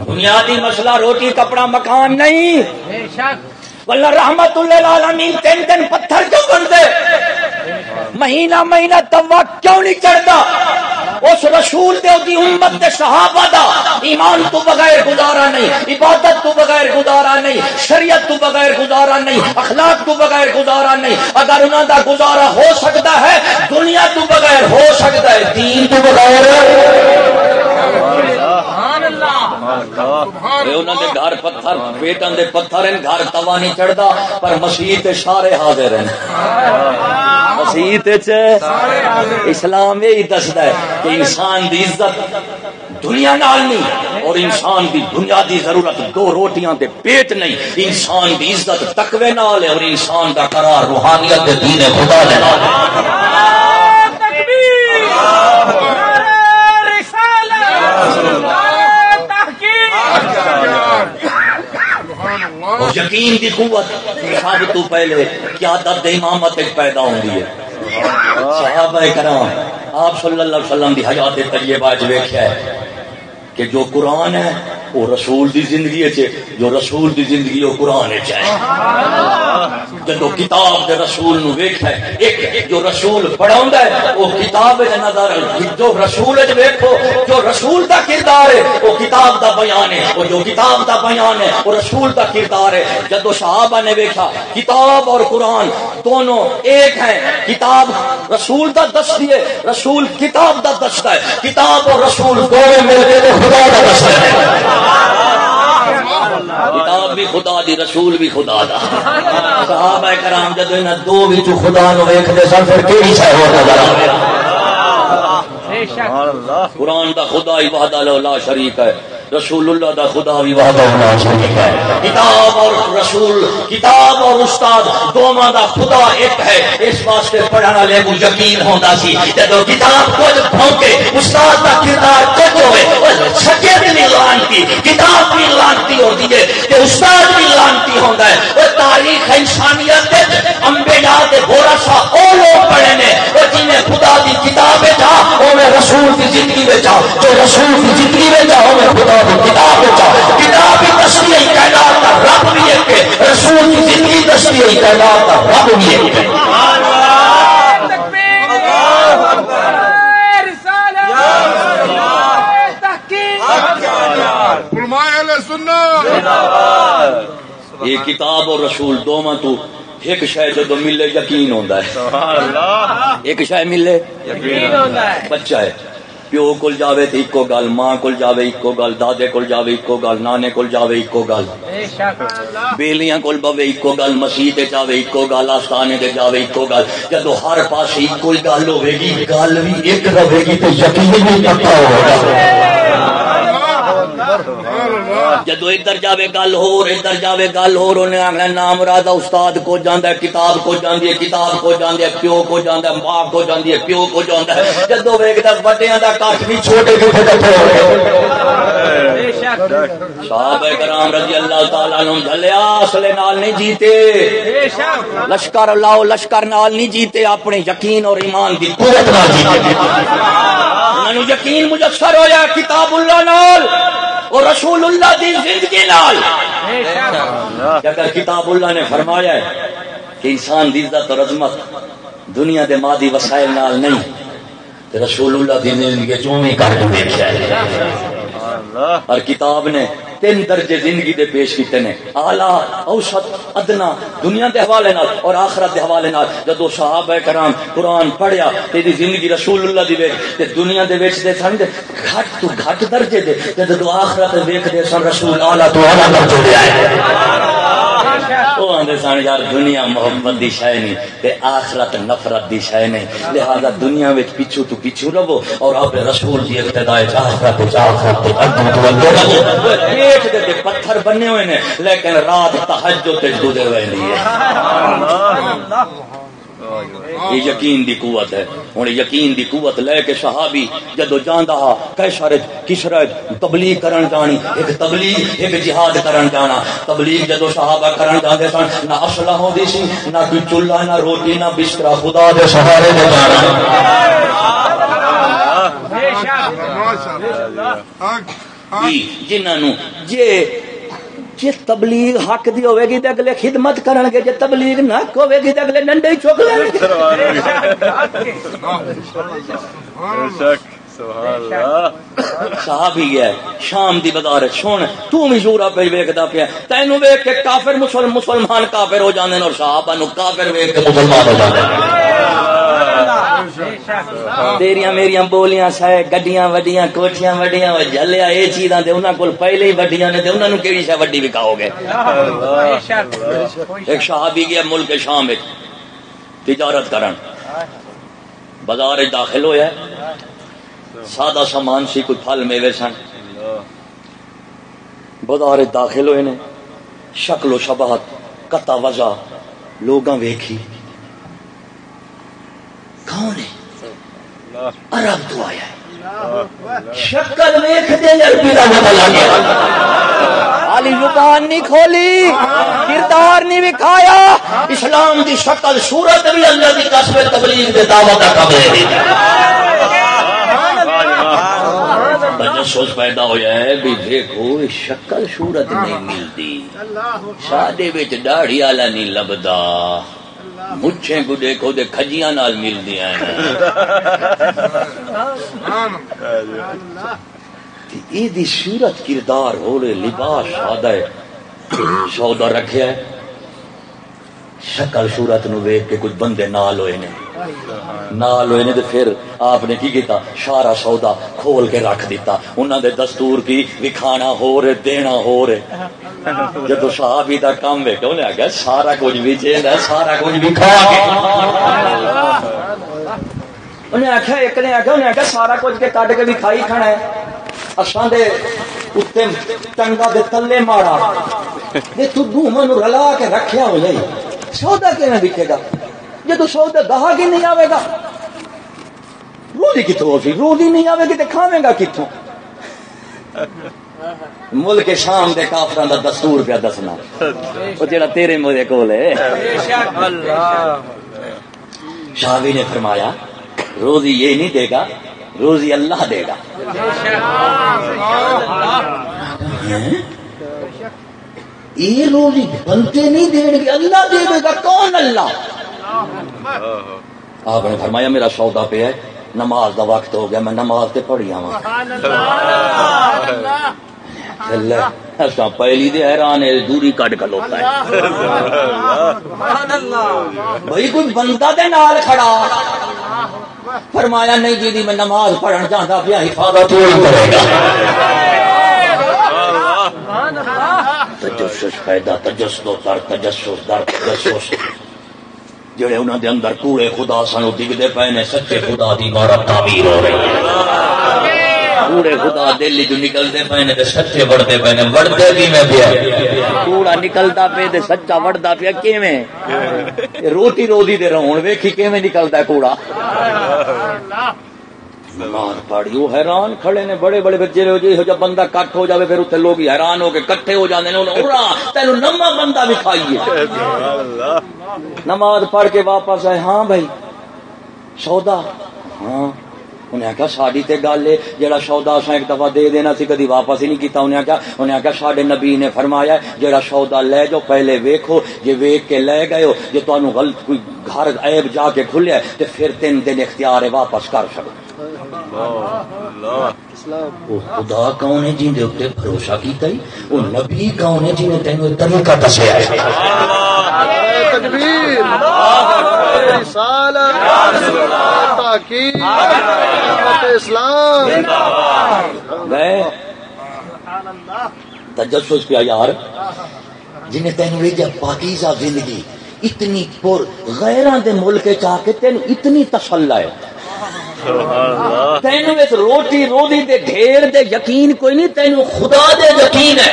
بنیادی مسئلہ روٹی کپڑا مکان نہیں۔ واللہ رحمت اللہ تین دن پتھر کیوں بن دے مہینہ مہینہ توا کیوں نہیں چڑھتا؟ اس رسول دے دی امت دے صحابہ دا ایمان تو بغیر گزارا نہیں، عبادت تو بغیر گزارا نہیں، شریعت تو بغیر گزارا نہیں، اخلاق تو بغیر گزارا نہیں۔ اگر انہوں دا گزارا ہو سکتا ہے، دنیا تو بغیر ہو سکتا ہے، دین تو بغیر۔ انہوں دے گھر پتھر بیٹن دے پتھر، ان گھر توا نہیں چڑھتا پر مسیح تے سارے حاضر ہیں مسیح تے اسلام یہی دستا ہے کہ انسان دی عزت دنیا نال نہیں، اور انسان دی بنیادی ضرورت دو روٹیاں دے پیٹ نہیں۔ انسان دی عزت تقوی نال ہے، اور انسان دا قرار روحانیت دے دین خدا دے نال ہے۔ اور یقین دی قوت سب تو پہلے کیا درد امامت پیدا ہوندی ہے۔ صحابہ کرام، آپ صلی اللہ علیہ وسلم دی حیات طیبہ وچ ویکھیا ہے کہ جو قرآن ہے وہ رسول دی زندگی ہے جو رسول دی زندگی وہ قرآن ہے جدو کتاب دے رسول نو ویکھا ہے، ایک جو رسول پڑھاوندا ہے، وہ کتاب دے نظر جو رسول وچ ویکھو، جو رسول دا کردار ہے، وہ کتاب دا بیان ہے۔ وہ جو کتاب دا بیان ہے، وہ رسول دا کردار ہے۔ جدو صحابہ نے ویکھا، کتاب اور قرآن دونوں ایک ہیں۔ کتاب رسول دا دستی ہے، رسول کتاب دا دستا ہے۔ کتاب اور رسول دونوں مل کے خدا دا دستا ہے۔ کتاب بھی خدا دی رسول بھی خدا دا۔ صحابہ کرام جدو انہاں دو وچ خدا نو ویکھدے سن پھر کیڑی شے ہو نظر آوے قرآن دا خدا ہی وحدہ لا شریک ہے۔ رسول اللہ دا خدا بھی وحدہ لا شریک ہے کتاب اور رسول، کتاب اور استاد دونوں دا خدا ایک ہے۔ اس واسطے پڑھن والے کو یقین ہوندا سی۔ جدو کتاب کچھ پھونکے، استاد دا کردار کچھ ہوے سچے بھی نہیں لانتی کتاب بھی لانتی ہوتی ہے۔ کہ استاد بھی لانتی ہوندا ہے۔ وہ تاریخ انسانیت دے امبے دے گورا او لوگ پڑھے نے۔ وہ جنہیں خدا دی کتاب جا او میں رسول دی زندگی میں جا۔ جو رسول دی زندگی میں جا او میں خدا دی کتاب جا کتاب بھی کائنات کا رب بھی ایک ہے رسول کی زندگی کائنات کا رب بھی ایک ہے۔ یہ کتاب اور رسول دونوں تو ایک شاید جدو ملے یقین ہوتا ہے۔ ایک شاید ملے بچہ ہے۔ پیو کول جاوے تے اکو گل ماں کول جاوے اکو گل دادے کول جاوے اکو گل نانے کول جاوے اکو گل۔ بیلیاں کول بوے اکو گل مسیح تے جاوے اکو گل آستانے تے جاوے اکو گل۔ جدو ہر پاسے اکو گل ہوے گی گل بھی ایک رہے گی تے یقین بھی پکا ہوگا جدو ادھر جاوے گل ہو ادھر جاوے گل ہو انہیں نام رادا استاد کو جانا ہے کتاب کو جاندی ہے کتاب کو جاندی ہے پیو کو جانا ہے ماں کو جاندی ہے پیو کو جانا ہے۔ جدو ویکتا وڈیا کا کٹ بھی چھوٹے صاحب کرام رضی اللہ تعالیٰ نو جلیا اصلے نال نہیں جیتے۔ لشکر لاؤ لشکر نال نہیں جیتے اپنے یقین اور ایمان دی قوت نال جیتے۔ انہوں یقین مجسر ہویا کتاب اللہ نال۔ اور رسول اللہ دی زندگی نال۔ اگر کتاب اللہ نے فرمایا ہے کہ انسان دی عزت اور عظمت دنیا دے مادی وسائل نال نہیں، تے رسول اللہ دی زندگی چوں ہی کر کے دیکھا ہے؟ اور کتاب نے تین درجے زندگی دے پیش کیتے نے۔ اعلی، اوسط، ادنا، دنیا دے حوالے نال اور آخرت دے حوالے نال۔ جدو صحابہ کرام قرآن پڑھیا، تیری زندگی رسول اللہ دی وچ تے دنیا دے وچ دے سن گھٹ تو گھٹ درجے دے۔ تے جدو آخرت ویکھ دے سن، رسول اعلی تو اعلی درجے دے آئے۔ سبحان اللہ وہ آدھے سن، یار، دنیا محبت دی شے نہیں، تے آخرت نفرت دی شے نہیں، لہذا دنیا وچ پیچھو تو پیچھو رہو اور آپ رسول دی ابتدا آخرت تے آخرت تے قدم رہو۔ پیٹ دے تے پتھر بنے ہوئے نے، لیکن رات تہجد تے گزر ہوئے نہیں یہ یقین دی قوت ہے۔ ہوں یقین دی قوت لے کے صحابی جدو جانا ہا کیسر کسر تبلیغ کرن جانی۔ ایک تبلیغ ایک جہاد کرن جانا۔ تبلیغ جدو صحابہ کرن جاندے سن نہ اسلحہ ہوندی سی نہ کوئی چولہا نہ روٹی نہ بستر خدا دے سہارے دے جانا۔ جنہوں جے جی تبلیغ حق دی ہوے گی تے اگلے خدمت کرن گے جے تبلیغ نہ ہوے گی تے اگلے ڈنڈے ہی چک لیں گے۔ صاحب ہی ہے شام دی بازار سن تو بھی یورپ پہ ویکدا پیا۔ تینو ویکھ کے کافر مسلم مسلمان کافر ہو جاندے نے اور صحابہ نو کافر ویکھ کے مسلمان ہو جاندے نے ہاں۔ تیریاں میریاں بولیاں سائے گڈیاں وڈیاں، کوٹھیاں وڈیاں جلیا اے چیزاں تے انہاں کول پہلے ہی وڈیاں نے تے انہاں نو کیڑی شے وڈی وکاؤ گے؟ ایک صحابی گیا ملک شام وچ، تجارت کرن۔ بازار داخل ہویا۔ سادہ سامان سی، کوئی پھل میوے سن۔ بازار داخل ہوئے نے۔ شکل و شباہت کتا وجہ لوگاں ویکھی۔ کون ہے؟ عرب تو آیا ہے۔ شکل ویکھ دے عربی گیا علی زبان نہیں کھولی کردار نہیں وکھایا۔ اسلام دی شکل صورت بھی اللہ دی قسم تبلیغ دے دعوت دا قبر دی تجسس پیدا ہوا ہے بھی دیکھو شکل صورت نہیں ملتی۔ سادے بچ داڑھی والا نہیں لبدا۔ مچھیں کو دیکھو دے کھجیاں نال ملدی ہیں۔ یہ دی صورت کردار ہو رہے لباس سادہ ہے سودا رکھیا ہے۔ شکل صورت نو ویکھ کے کچھ بندے نال ہوئے نے۔ نال ہوئے نے تے پھر آپ نے کی کیتا؟ سارا سودا کھول کے رکھ دیتا۔ انہاں دے دستور کی وکھانا ہو رہے، دینا ہو رہے۔ جدو صحابی دا کام ویکھ انہیں آگیا سارا کچھ بھی چاہیے سارا کچھ بھی کھا کے انہیں آخیا ایک نے آخیا انہیں آخیا سارا کچھ کے کٹ کے بھی کھائی کھانا ہے۔ اساں دے اتنے ٹنگا دے تلے مارا۔ یہ تو دوما نو رلا کے رکھیا ہو جائے سودا کیویں بکے گا؟ جدو سودا گاہک ہی نہیں آئے گا۔ روزی کتوں روزی نہیں آئے گی تو کھاویں گا کتوں ملک شام دے کافران دا دستور پہ دسنا۔ وہ جڑا تیرے میرے کول ہے۔ شاوی نے فرمایا، روزی یہ نہیں دے گا، روزی اللہ دے گا۔ ہاں؟ یہ روزی بنتے نہیں دیں گے، اللہ دے گا، کون اللہ؟ آپ نے فرمایا، میرا سودا پہ ہے۔ نماز دا وقت ہو گیا، میں نماز تے پڑھی آواں۔ اچھا پہلی دے حیران ہے دوری کٹ کھلوتا ہے۔ بھائی، کوئی بندہ دے نال کھڑا۔ فرمایا، نہیں جی دی میں نماز پڑھن چاہتا پیا، حفاظت کرے گا۔ تجسس پیدا، تجسس در تجسس در، تجسس جڑے انہوں دے اندر کوڑے خدا سنو دگدے پے نے، سچے خدا دی عبارت تعبیر ہو رہی ہے۔ کوڑے خدا دل جو نکلتے پے نے سچے بڑھتے پے نے بڑھتے بھی میں پیا۔ کوڑا نکلتا پے تے سچا بڑھتا پیا، کیویں؟ روٹی روزی دے رہون، ویکھی کیویں نکلتا ہے کوڑا؟ نماز پڑھی وہ حیران کھڑے نے، بڑے بڑے بچے ہو جی بندہ کٹ ہو جاوے، پھر اتنے لوگ حیران ہو کے کٹھے ہو جاندے نے اورا تینو نما بندہ بھی کھائیے نماز پڑھ کے واپس آئے ہاں بھائی، سودا۔ ہاں انہیں آخیا ساری تے گل ہے جہاں سودا اسا ایک دفعہ دے دینا سی کدی واپس ہی نہیں کیتا، انہیں آخیا انہیں آخیا سارے نبی نے فرمایا جہاں سودا لے جاؤ پہلے ویکھو، جے ویک کے لے گئے ہو، جے تمہیں غلط کوئی گھر عیب جا کے کھلیا تو پھر تین دن اختیار ہے، واپس کر سکو۔ وہ خدا کون ہے جن دے بھروسہ کیتا ہی؟ وہ نبی کون ہے جن طریقہ دسیا ہے تکبیر رسالت تحقیق امت اسلام۔ گئے تجسس کیا یار یہ جب پاکیزہ زندگی اتنی پر غیران دے ملک چاہ کے تینوں اتنی تسلہ ہے تینوں اس روٹی روزی دے ڈھیر دے یقین کوئی نہیں تینوں خدا دے یقین ہے۔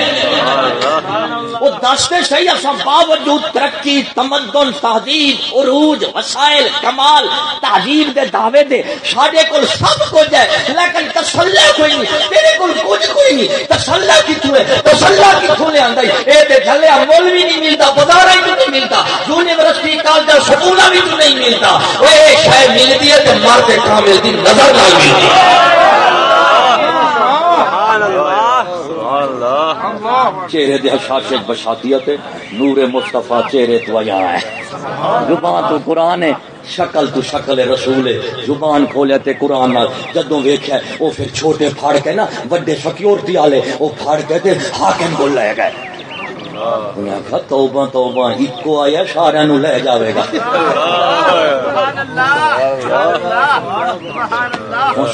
وہ دستے صحیح اصا باوجود ترقی تمدن تہذیب عروج وسائل کمال تہذیب دے دعوے دے۔ ساڈے کول سب کچھ ہے لیکن تسلا کوئی نہیں۔ تیرے کول کچھ کوئی نہیں۔ تسلا کتوں ہے؟ تسلا کتوں لے آندا اے تے تھلے مول بھی نہیں ملتا بازار ہی نہیں ملتا یونیورسٹی کالج سکول بھی نہیں ملتا اے شے ملتی ہے تے مر کے کامل دی نظر نہ ملتی۔ چہرے دے حشاشت بشاتیت نور مصطفیٰ چہرے تو آیا ہے۔ زبان تو قرآن ہے، شکل تو شکل رسول زبان کھولے تے قرآن نال۔ جدوں ویکھیا او پھر چھوٹے پھاڑ کے نا بڑے سیکیورٹی والے، او پھاڑ کے تے حاکم کو لے گئے انہیں آخا توبہ توبہ ایکو آیا سارا نو لے جاوے گا۔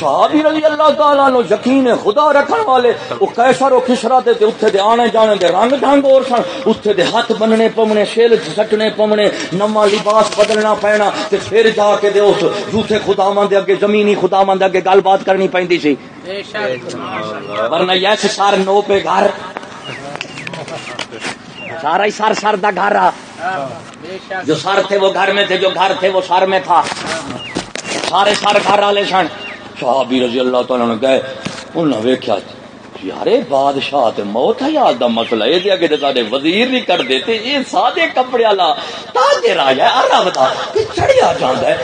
صحابی رضی اللہ تعالیٰ نو یقین خدا رکھن والے۔ وہ کیسر و کسرا دے تے اتھے دے آنے جانے دے رنگ ڈھنگ اور سن۔ اتھے دے ہاتھ بننے پمنے شیل سٹنے پمنے نما لباس بدلنا پینا تے پھر جا کے دے اس جھوٹے خدا دے اگے زمینی خدا دے اگے گل بات کرنی پیندی سی۔ ورنہ یس سار نو پہ گھر سارا ہی سر سر دا گھر رہا جو سر تھے وہ گھر میں تھے، جو گھر تھے وہ سر میں تھا۔ سارے سر گھر والے سن۔ صحابی رضی اللہ تعالیٰ نے گئے۔ انہوں نے ویکیا یار بادشاہ تے موت حیات دا مسئلہ یہ دیا کہ سارے وزیر نہیں کر دیتے، یہ سادے کپڑے والا۔ تاجے راجا عرب دا کہ چڑھیا جاندا ہے۔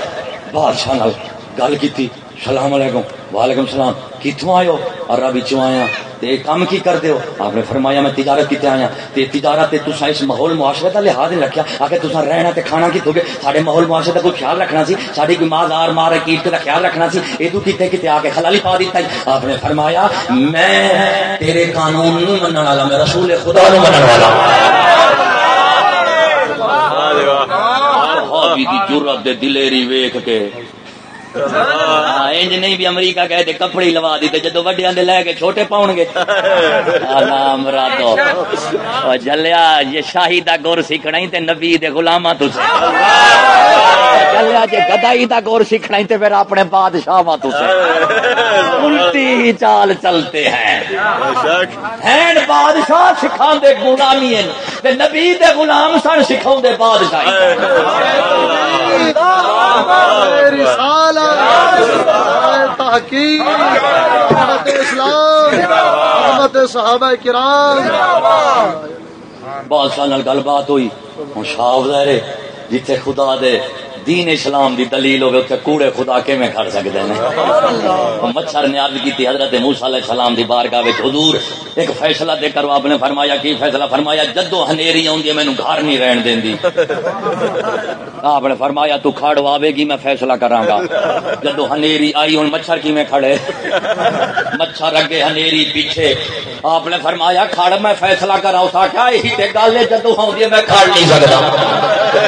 بادشاہ نال گل کیتی۔ سلام علیکم. وعلیکم السلام. کتوں آئے ہو؟ عربی چوں آیا؟ تے کام کی کر دیو آپ نے فرمایا میں تجارت کیتے آیا. تے تجارت تے تساں اس ماحول معاشرے دا لحاظ نہیں رکھیا. آکے تساں رہنا تے کھانا کی گے؟ ساڈے ماحول معاشرے دا کوئی خیال رکھنا سی؟ ساڈی کوئی مازار مار کیت دا خیال رکھنا سی؟ اے تو کیتے کیتے آ کے حلالی پا دیتا ہے؟ آپ نے فرمایا میں تیرے قانون نہیں منن والا میں رسول خدا نو منن والا۔ صحابی دی جرأت دے دلیری ویکھ کے ہاں، انج نہیں بھی امریکہ گئے تے کپڑے لوا دیتے جدو وڈیاں دے لے کے چھوٹے پاؤن گے۔ نام راتو او جلیا، یہ شاہی دا گور سیکھنا ہی تے نبی دے غلاماں تو سے جلیا جے گدائی دا گور سیکھنا ہی تے پھر اپنے بادشاہ تو سے الٹی ہی چال چلتے ہیں۔ ہیں بادشاہ سکھان دے غلامی تے نبی دے غلام سن سکھاون دے بادشاہ رسالہ تحقیق حکمت اسلام حکمت صحابہ کرام۔ بادشاہ گل بات ہوئی، ہوں شاہ ظاہر جتھے خدا دے دین اسلام دی دلیل ہوگی اتنے کوڑے خدا کے میں کھڑ سکتے ہیں مچھر نے عرض کی حضرت موسیٰ علیہ السلام دی بارگاہ وچ حضور ایک فیصلہ دے کرو آپ نے فرمایا کی فیصلہ؟ فرمایا جدو ہنیری آؤں مینو گھر نہیں رہن دین دی آپ نے فرمایا تو کھڑ آوے گی میں فیصلہ کراں گا۔ جدو ہنیری آئی ہوں مچھر کی میں کھڑے؟ مچھر اگے ہنیری پیچھے۔ آپ نے فرمایا کھڑ میں فیصلہ کرا اس آخیا یہی تے گل ہے جدو آؤں میں کھڑ نہیں سکتا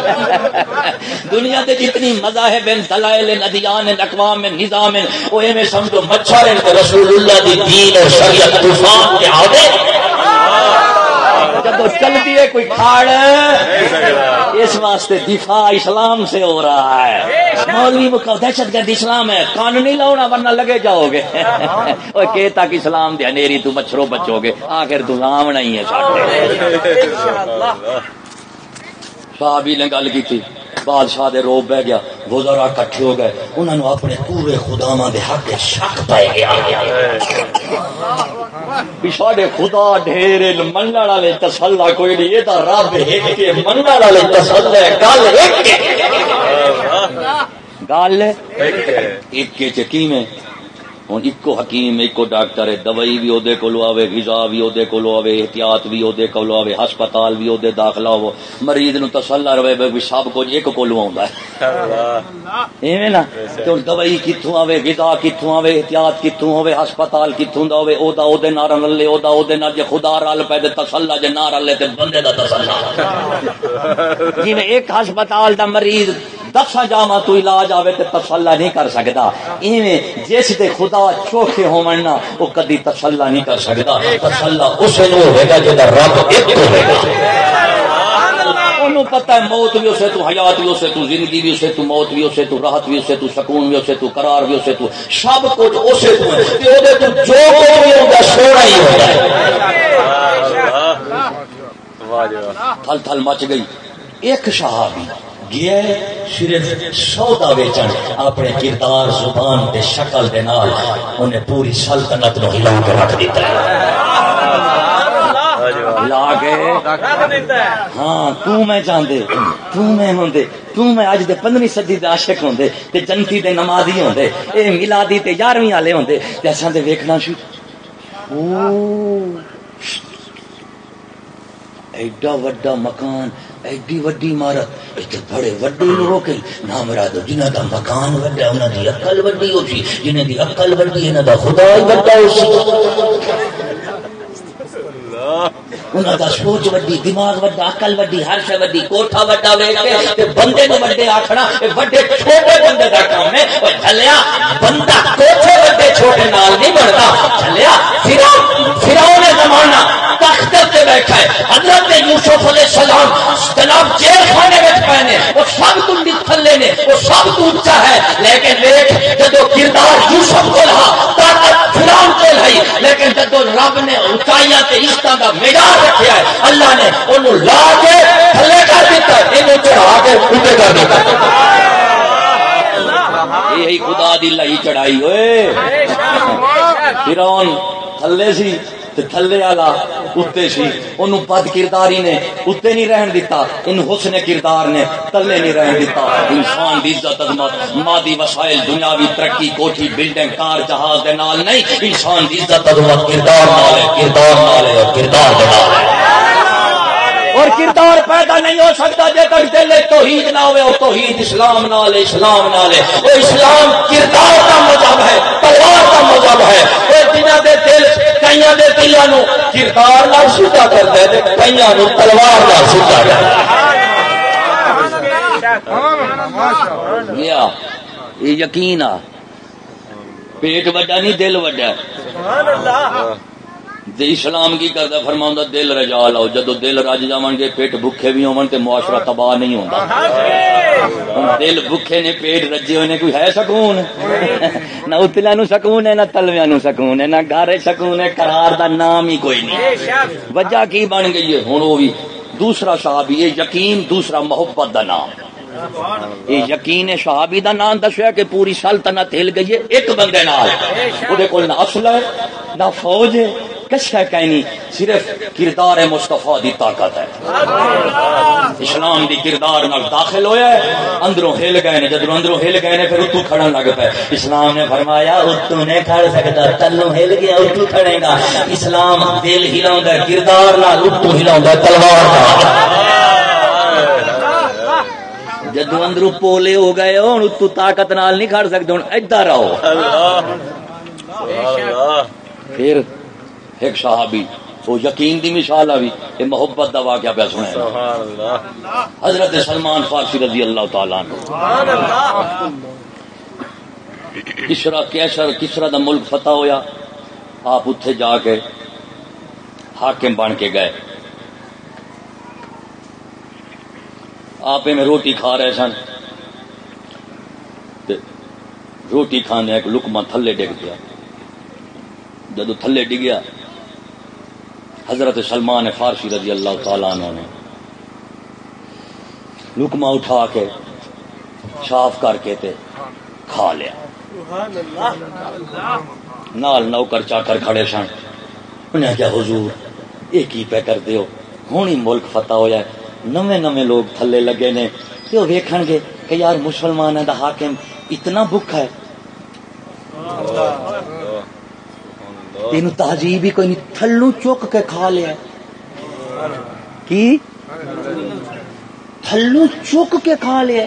دنیا دے جتنی مذاہب ہیں دلائل ندیان اقوام ہیں نظام ہیں وہ ایویں سمجھو مچھر ہیں رسول اللہ دی دین اور شریعت طوفان کے آوے جب چل دیے کوئی کھاڑ، اس واسطے دفاع اسلام سے ہو رہا ہے۔ مولوی مکہ دہشت گرد اسلام ہے کان نہیں لاؤنا ورنہ لگے جاؤ گے وہ کہ تک اسلام دیا نیری تو مچھرو بچو گے آخر تو نام نہیں ہے صحابی نے گل کی تھی۔ بادشاہ دے روب بہ گیا، گزارا کٹھے ہو گئے۔ انہوں نے اپنے پورے خداواں دے حق شک پے گیا۔ ساڈے خدا ڈھیر منن والے تسلا کوئی نہیں، یہ تو رب ایک کے منن والے تسلا گل ایک گل ایک کے کی میں ہوں ایک حکیم ایک ڈاکٹر ہے دوائی بھی وہ کو آوے غذا بھی وہ کو آوے احتیاط بھی وہ کو آوے ہسپتال بھی وہ داخلہ ہو مریض نو تسلا رہے بھی سب کچھ ایک کو ایویں نا؟ تو دوائی کتوں آوے غذا کتوں آوے احتیاط کتوں ہوے ہسپتال کتوں دا ہوے او دا او دے نال رلے او دا او دے نال جے خدا رل پے تے تسلا جے نہ رلے تے بندے دا تسلا جی ایک ہسپتال دا مریض دسا جاوا تو علاج آوے تے تسلا نہیں کر سکتا ایویں جس دے خدا چوکھے ہون نا وہ کدی تسلا نہیں کر سکتا تسلا اسے نو ہوے گا جدا رب ایک ہوے گا پتا ہے موت بھی اسے تو حیات بھی اسے تو زندگی بھی اسے تو موت بھی اسے تو راحت بھی اسے تو سکون بھی اسے تو قرار بھی اسے تو سب کچھ اسے تو ہے۔ تو جو کچھ بھی ہوندا سونا ہی ہے تھل تھل مچ گئی۔ ایک صحابی گیا صرف سودا ویچن اپنے کردار زبان تے شکل دے نال انہیں پوری سلطنت نو ہلا کے رکھ دیتا ہے۔ لا کے؟ ہاں تو میں چاہتے تو میں ہوندے تو میں اج دے پندرہویں صدی دے عاشق ہوندے تے جنتی دے نمازی ہوندے اے میلادی تے یارویں والے ہوندے تے اساں تے ویکھنا او ایڈا وڈا مکان ایڈی وڈی عمارت، اتنے بڑے وڈے لوگ ہیں نام مراد جنہ دا مکان وڈا، انہاں دی عقل وڈی ہو سی جنہ دی عقل وڈی، انہاں دا خدا ہی وڈا ہو سی۔ انہاں دا سوچ وڈی دماغ وڈا عقل وڈی ہر شے وڈی کوٹھا وڈا ویکھ کے تے بندے نو وڈے آکھنا اے وڈے چھوٹے بندے دا کام ہے او چلیا بندہ کوٹھے وڈے چھوٹے نال نہیں بندا چلیا فرعون فرعون زمانہ تخت تے بیٹھا ہے حضرت یوسف علیہ السلام جناب جیل خانے وچ پے وہ سب تو تھلے نے وہ سب تو اونچا ہے لیکن ویکھ جدو کردار یوسف کو رہا طاقت فرعون کو رہی لیکن جدو رب نے اونچائیاں تے عزت دا معیار رکھیا ہے۔ اللہ نے اونوں لا کے تھلے کر دیتا ہے۔ اینو چڑھا کے اوپر کر دیتا ہے۔ یہی خدا دی لائی چڑھائی ہوئے۔ فرعون تھلے سی۔ تے تھلے والا اتنے سی۔ ان بد کرداری نے اتنے نہیں رہن دتا۔ ان حسن کردار نے تلے نہیں رہن دتا۔ انسان دی عزت، عظمت، مادی وسائل، دنیاوی ترقی، کوٹھی، بلڈنگ، کار، جہاز دے نال نہیں۔ انسان دی عزت، عظمت، کردار نال ہے، کردار نال ہے کردار دے نال ہے۔ اور کردار پیدا نہیں ہو سکتا جے تک دل توحید نہ ہوئے اور توحید اسلام نال اسلام نال ہے۔ وہ اسلام کردار کا مذہب ہے تلوار کا مذہب ہے۔ وہ جنہ دے دل کئیاں دے دلاں نو کردار نال سیدھا کرتا ہے تے کئیاں نو تلوار نال سیدھا کرتا ہے۔ یہ آ، یہ یقین آ۔ پیٹ وڈا نہیں دل وڈا۔ ہے اسلام کی کردا فرماوندا دل رجا لو جدو دل رج جاون گے پیٹ بھوکے بھی ہون تے معاشرہ تباہ نہیں ہوندا۔ ہن دل بھوکے نے پیٹ رجے ہوئے نے کوئی ہے سکون؟ نہ اتلیاں نو سکون ہے نہ تلویاں نو سکون ہے نہ گھر سکون ہے قرار دا نام ہی کوئی نہیں۔ وجہ کی بن گئی ہے؟ ہن وہ بھی دوسرا صحابی ہے یقین دوسرا محبت دا نام۔ یہ یقین صحابی دا نام دسیا کہ پوری سلطنت ہل گئی ہے ایک بندے نال۔ او دے کول نہ اصل ہے نہ فوج ہے کچھ ہے کہیں صرف کردار مصطفیٰ دی طاقت ہے۔ اسلام دی کردار نال داخل ہویا ہے اندروں ہل گئے نے جدوں اندروں ہل گئے نے پھر اتو کھڑن لگ پے اسلام نے فرمایا اتو نے کھڑ سکتا تلو ہل گیا اتو کھڑے گا۔ اسلام دل ہلاوندا ہے کردار نال اتو ہلاوندا ہے تلوار نال۔ جدو اندروں پولے ہو گئے ہوں اتو طاقت نال نہیں کھڑ سکتے ہوں ادھر رہو۔ پھر ایک صحابی وہ یقین دی مثال آئی یہ محبت دا واقعہ پہ سنا حضرت سلمان فارسی رضی اللہ تعالیٰ عنہ۔ کسرا کیسر کسرا دا ملک فتح ہویا؟ آپ اتھے جا کے حاکم بن کے گئے۔ آپ میں روٹی کھا رہے سن۔ روٹی کھانے ایک لکما تھلے ڈگ گیا۔ جدو تھلے ڈگیا حضرت سلمان فارسی رضی اللہ تعالیٰ عنہ نے لکما اٹھا کے صاف کر کے تے کھا لیا۔ نال نوکر چاکر کھڑے سن۔ انہیں کیا حضور، یہ کی پہ کر دیو ہونی ملک فتح ہویا ہے۔ نوے نوے لوگ تھلے لگے نے۔ تے وہ ویکھن گے کہ یار مسلمانوں دا حاکم اتنا بھوکا ہے۔ تین تہذیب ہی کوئی نہیں تھلو چک کے کھا لیا۔ کی؟ تھلو چک کے کھا لیا۔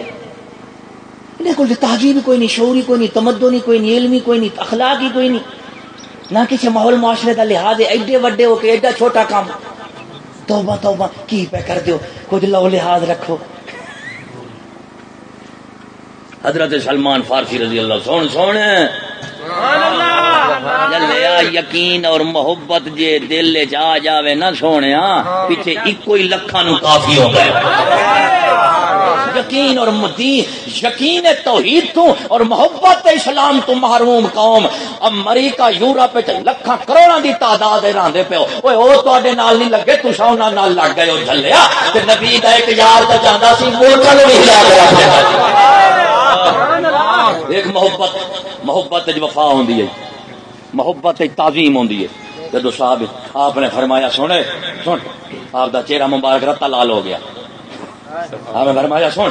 انہیں تہذیب کوئی نہیں، شعوری کوئی نہیں تمدنی کوئی نہیں، علمی کوئی نہیں، اخلاقی کوئی نہیں۔ نہ کسی ماحول معاشرے کا لحاظ ہے، ایڈے وڈے ہو کے ایڈا چھوٹا کام توبہ توبہ، کی پہ کر دیو؟ کچھ لو لحاظ رکھو۔ حضرت سلمان فارسی رضی اللہ سن سن لیا یقین اور محبت جے دل آ جاوے نہ سونے پیچھے ایکو ہی لکھاں نو کافی ہو گئے۔ یقین اور مدی یقین توحید تو اور محبت اسلام تو محروم قوم۔ امریکہ یورپ لکھاں کروڑاں دی تعداد راندے پیو اوے او تواڈے نال نہیں لگے تساں انہاں نال لگ گئے او جھلیا تے نبی دا ایک یار تے جاندا سی بھی ہلا کے رکھ دیندا ایک محبت۔ محبت وفا ہوندی ہے محبت تعظیم ہوندی ہے جدو صاحب آپ نے فرمایا سنے سن، آپ دا چہرہ مبارک رتا لال ہو گیا۔ آپ نے فرمایا، سن،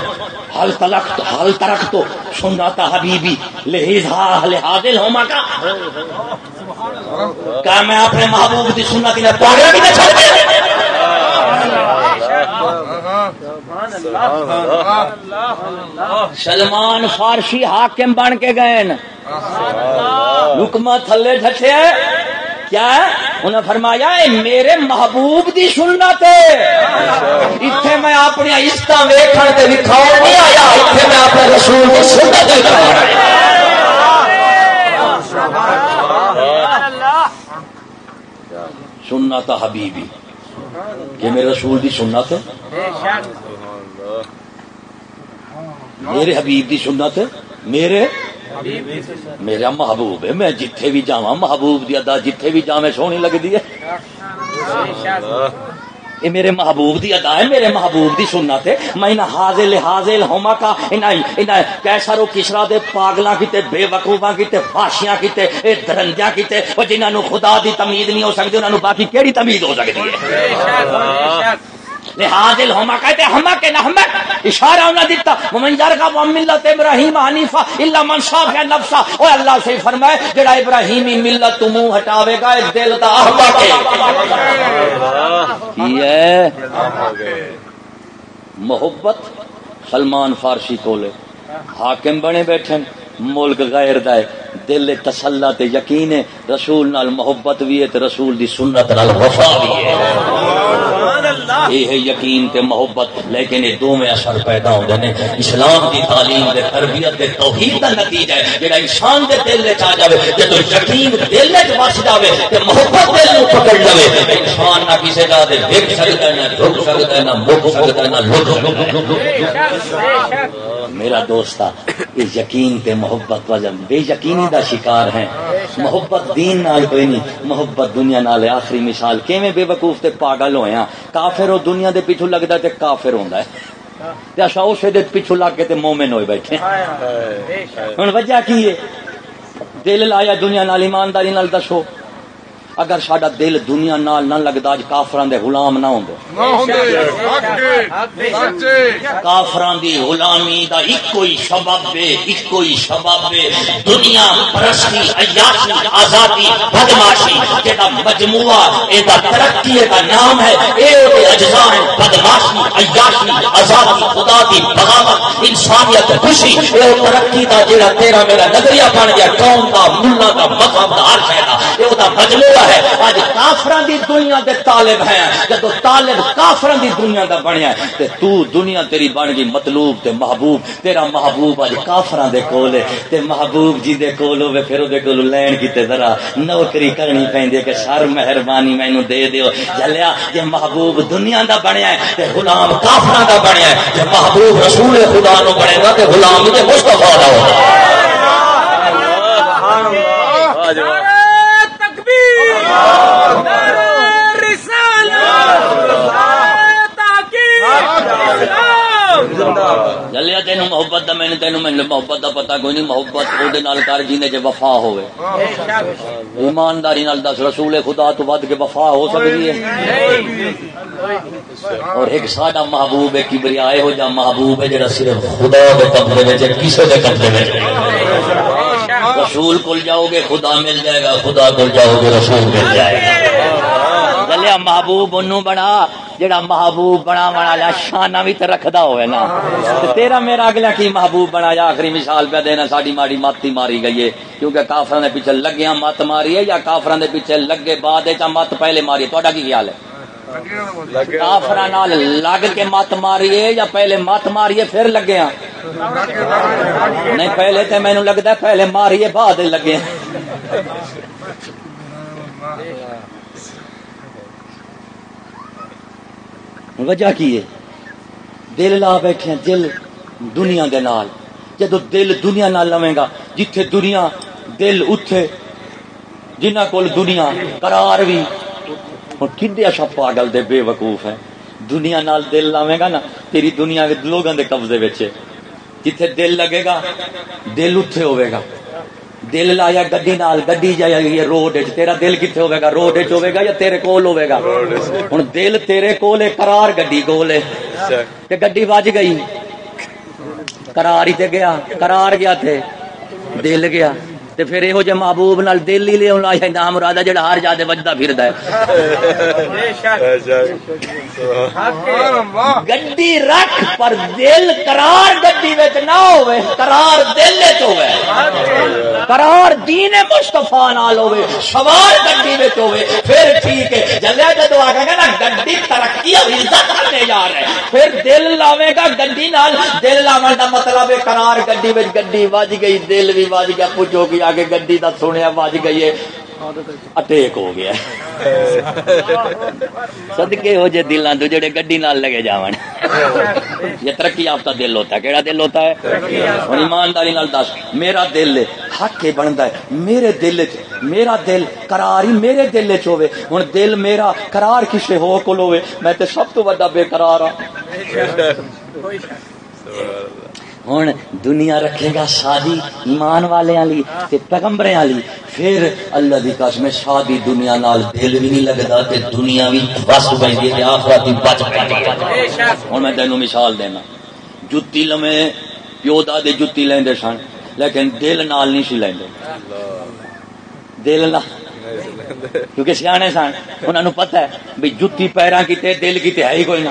حل تلک حل ترک تو سنتا حبیبی لہذ لحاظ ہوما کا کیا میں اپنے محبوب کی سنت نے توڑے بھی نہ چھوڑ دیا۔ سلمان فارسی حاکم بن کے گئے ن حکمہ تھلے ڈھٹے کیا؟ انہیں فرمایا اے میرے محبوب دی سنت اتنے میں اپنی عزت ویکھن تے دکھاؤ نہیں آیا اتنے میں اپنے رسول دی سنت دکھاؤ سنت حبیبی۔ یہ میرے رسول دی سنت ہے۔ میرے حبیب دی سنت ہے۔ میرے میرا محبوب ہے میں جتھے بھی جاواں محبوب دی ادا جتھے بھی جاویں سونی لگدی ہے۔ یہ میرے محبوب دی ادا ہے میرے محبوب دی سنت ہے۔ میں انہاں حاضل حاضل ہوما کا انہاں انہاں کیسر و کسرا دے پاگلاں کیتے بے وقوفاں کیتے فاشیاں کیتے اے درندیاں کیتے او جنہاں نو خدا دی تمید نہیں ہو سکدی انہاں نو باقی کیڑی تمید ہو سکدی ہے؟ حاضل ہوما کہتے ہما کے نہ ہما اشارہ انہاں دیتا یرغب کا ملت ابراہیم حنیفہ الا من شاء نفسا او اللہ سے فرمائے جڑا ابراہیمی ملت تو منہ ہٹاوے گا دل دا احمق ہے یہ محبت سلمان فارسی کولے۔ حاکم بنے بیٹھے ملک غیر دائے دل تسلہ تے یقین ہے رسول نال محبت بھی ہے تے رسول دی سنت نال وفا بھی ہے۔ یہ ہے یقین تے محبت لیکن یہ دو میں اثر پیدا ہوتے ہیں اسلام کی تعلیم دے تربیت دے توحید کا نتیجہ ہے۔ جڑا انسان دے دل وچ آ جاوے جدو یقین دل وچ وس جاوے تے محبت دل نو پکڑ لوے انسان نہ کسی دا دے دیکھ سکدا ہے نہ دھک سکدا ہے نہ مک سکدا ہے نہ لٹ میرا دوستا یہ یقین تے محبت وجہ بے یقینی دا شکار ہیں. محبت دین نال کوئی نہیں. محبت دنیا نال آخری مثال. کیویں بے وقوف تے پاگل ہوئے ہیں کافر ہو دنیا دے پیچھو لگدا تے کافر ہوندا ہے. تے اسا اسے دے پیچھو لگ کے تے مومن ہوئے بیٹھے ہن وجہ کی ہے؟ دل لایا دنیا نال ایمانداری نال دسو۔ اگر ساڈا دل دنیا نال نہ لگتا اج کافران دے غلام نہ ہوندے۔ کافران دی غلامی دا ایکو ہی سبب ہے ایکو ہی سبب ہے دنیا پرستی عیاشی آزادی بدماشی جدا مجموعہ اے دا ترقی دا نام ہے اے دے اجزاء ہیں بدماشی عیاشی آزادی خدا دی بغاوت انسانیت خوشی اے ترقی دا جڑا تیرا میرا نظریہ بن گیا قوم دا ملہ دا مذہب دا ہر شے دا۔ اے دا مجموعہ ہے۔ اج کافران دی دنیا دے طالب ہیں۔ جدو طالب کافران دی دنیا دا بنیا ہے تے تو دنیا تیری بن گئی مطلوب تے محبوب۔ تیرا محبوب اج کافران دے کول ہے۔ تے محبوب جی دے کول ہوے پھر دے کول لین کیتے ذرا۔ نوکری کرنی پیندی کہ سر مہربانی مینوں دے دیو۔ جلیا جے محبوب دنیا دا بنیا ہے تے غلام کافران دا بنیا ہے۔ جے محبوب رسول خدا نو بنے گا تے غلام تے مصطفی دا ہوگا۔ جلیا تین محبت دا میں تین میں محبت دا پتا کوئی نہیں، محبت وہ کر جی جی وفا ہوئے۔ ایمانداری نال دس، رسول خدا تو ود کے وفا ہو سکتی ہے۔ اور ایک ساڈا محبوب ہے کبریا ہو جا محبوب ہے جڑا صرف خدا کے قبضے میں کسی کے قبضے میں رسول کل جاؤ گے، خدا مل جائے گا، خدا کل جاؤ گے، رسول مل جائے گا۔ چلیا محبوب انو بنا۔ جڑا محبوب بنا بنا شانہ بھی تو رکھدا ہوئے نا۔ تیرا میرا اگلا کی محبوب بنا؟ یا آخری مثال پہ دینا ساری ماڑی مت ہی ماری گئی ہے۔ کیونکہ کافران دے پیچھے لگیا مت ماری ہے یا کافران دے پیچھے لگے بعد مت پہلے ماری ہے کی خیال ہے؟ کافر لگ کے مت ماریے یا پہلے مت ماریے پھر لگے نہیں، پہلے تو مینو لگتا ہے، پہلے ماریے بعد لگے وجہ کی ہے؟ دل لا بیٹھے دل دنیا دے نال۔ جدو دل دنیا نال لوے گا، جتھے دنیا دل اتے جنہ کول دنیا قرار بھی کھے اچھا پاگل دے بے وقوف ہے دنیا نال دل لاوے گا نا، تیری دنیا کے لوگوں دے قبضے بچے جتھے دل لگے گا، دل اتھے ہوئے گا۔ دل لایا گڈی نال گڈی جائے گی روڈ تیرا دل کتنے ہوئے گا روڈ ہوئے گا یا تیرے کول ہوئے گا ہوں دل تیرے کول ہے قرار گڈی کول ہے۔ تے گڈی بج گئی۔ قرار ہی تے گیا قرار گیا تھے دل گیا۔ تے پھر یہو جے محبوب نال دل ہی لے لا جائے نام مراد جڑا ہر جا دے وجدا پھردا ہے۔ بے شک۔ سبحان گڈی رکھ پر دل قرار گڈی وچ نہ ہوے قرار دل وچ ہوے قرار دین مصطفی نال ہوے سوار گڈی وچ ہوے پھر ٹھیک ہے جلیا جدو آ گا نا، گڈی ترقی اور عزت کرنے جا رہا ہے پھر دل لاوے گا گڈی نال، دل لاون دا مطلب ہے قرار گڈی وچ گڈی وج گئی، دل بھی وج گیا، پوچھو کہ آگے گڈی دا سنیا وج گئی ہے۔ اٹیک ہو گیا صدقے ہو جے دلاں تو جڑے گڈی نال لگے جاون یہ ترقی یافتہ دل ہوتا ہے کیڑا دل ہوتا ہے ہن ایمانداری نال دس میرا دل ہے حق ہے بندا ہے میرے دل وچ میرا دل قرار ہی میرے دل وچ ہوے ہن دل میرا قرار کسے ہو کول ہوے میں تے سب تو بڑا بے قرار ہاں ہوں دنیا رکھے گا شادی ایمان والے والی تے پیغمبریں والی پھر اللہ دی قسم شادی دنیا نال دل بھی نہیں لگدا تے دنیا بھی بس پیندی ہے تے آخرت بھی بچ پیندی ہن میں تینوں مثال دینا۔ جُتی لمے پیو دادے جُتی لیندے سن، لیکن دل نال نہیں سی لیندے۔ دل نال کیونکہ سیانے سن انہوں نے پتا ہے بھی جتی پیرا کتنے دل کتنے ہے ہی کوئی نہ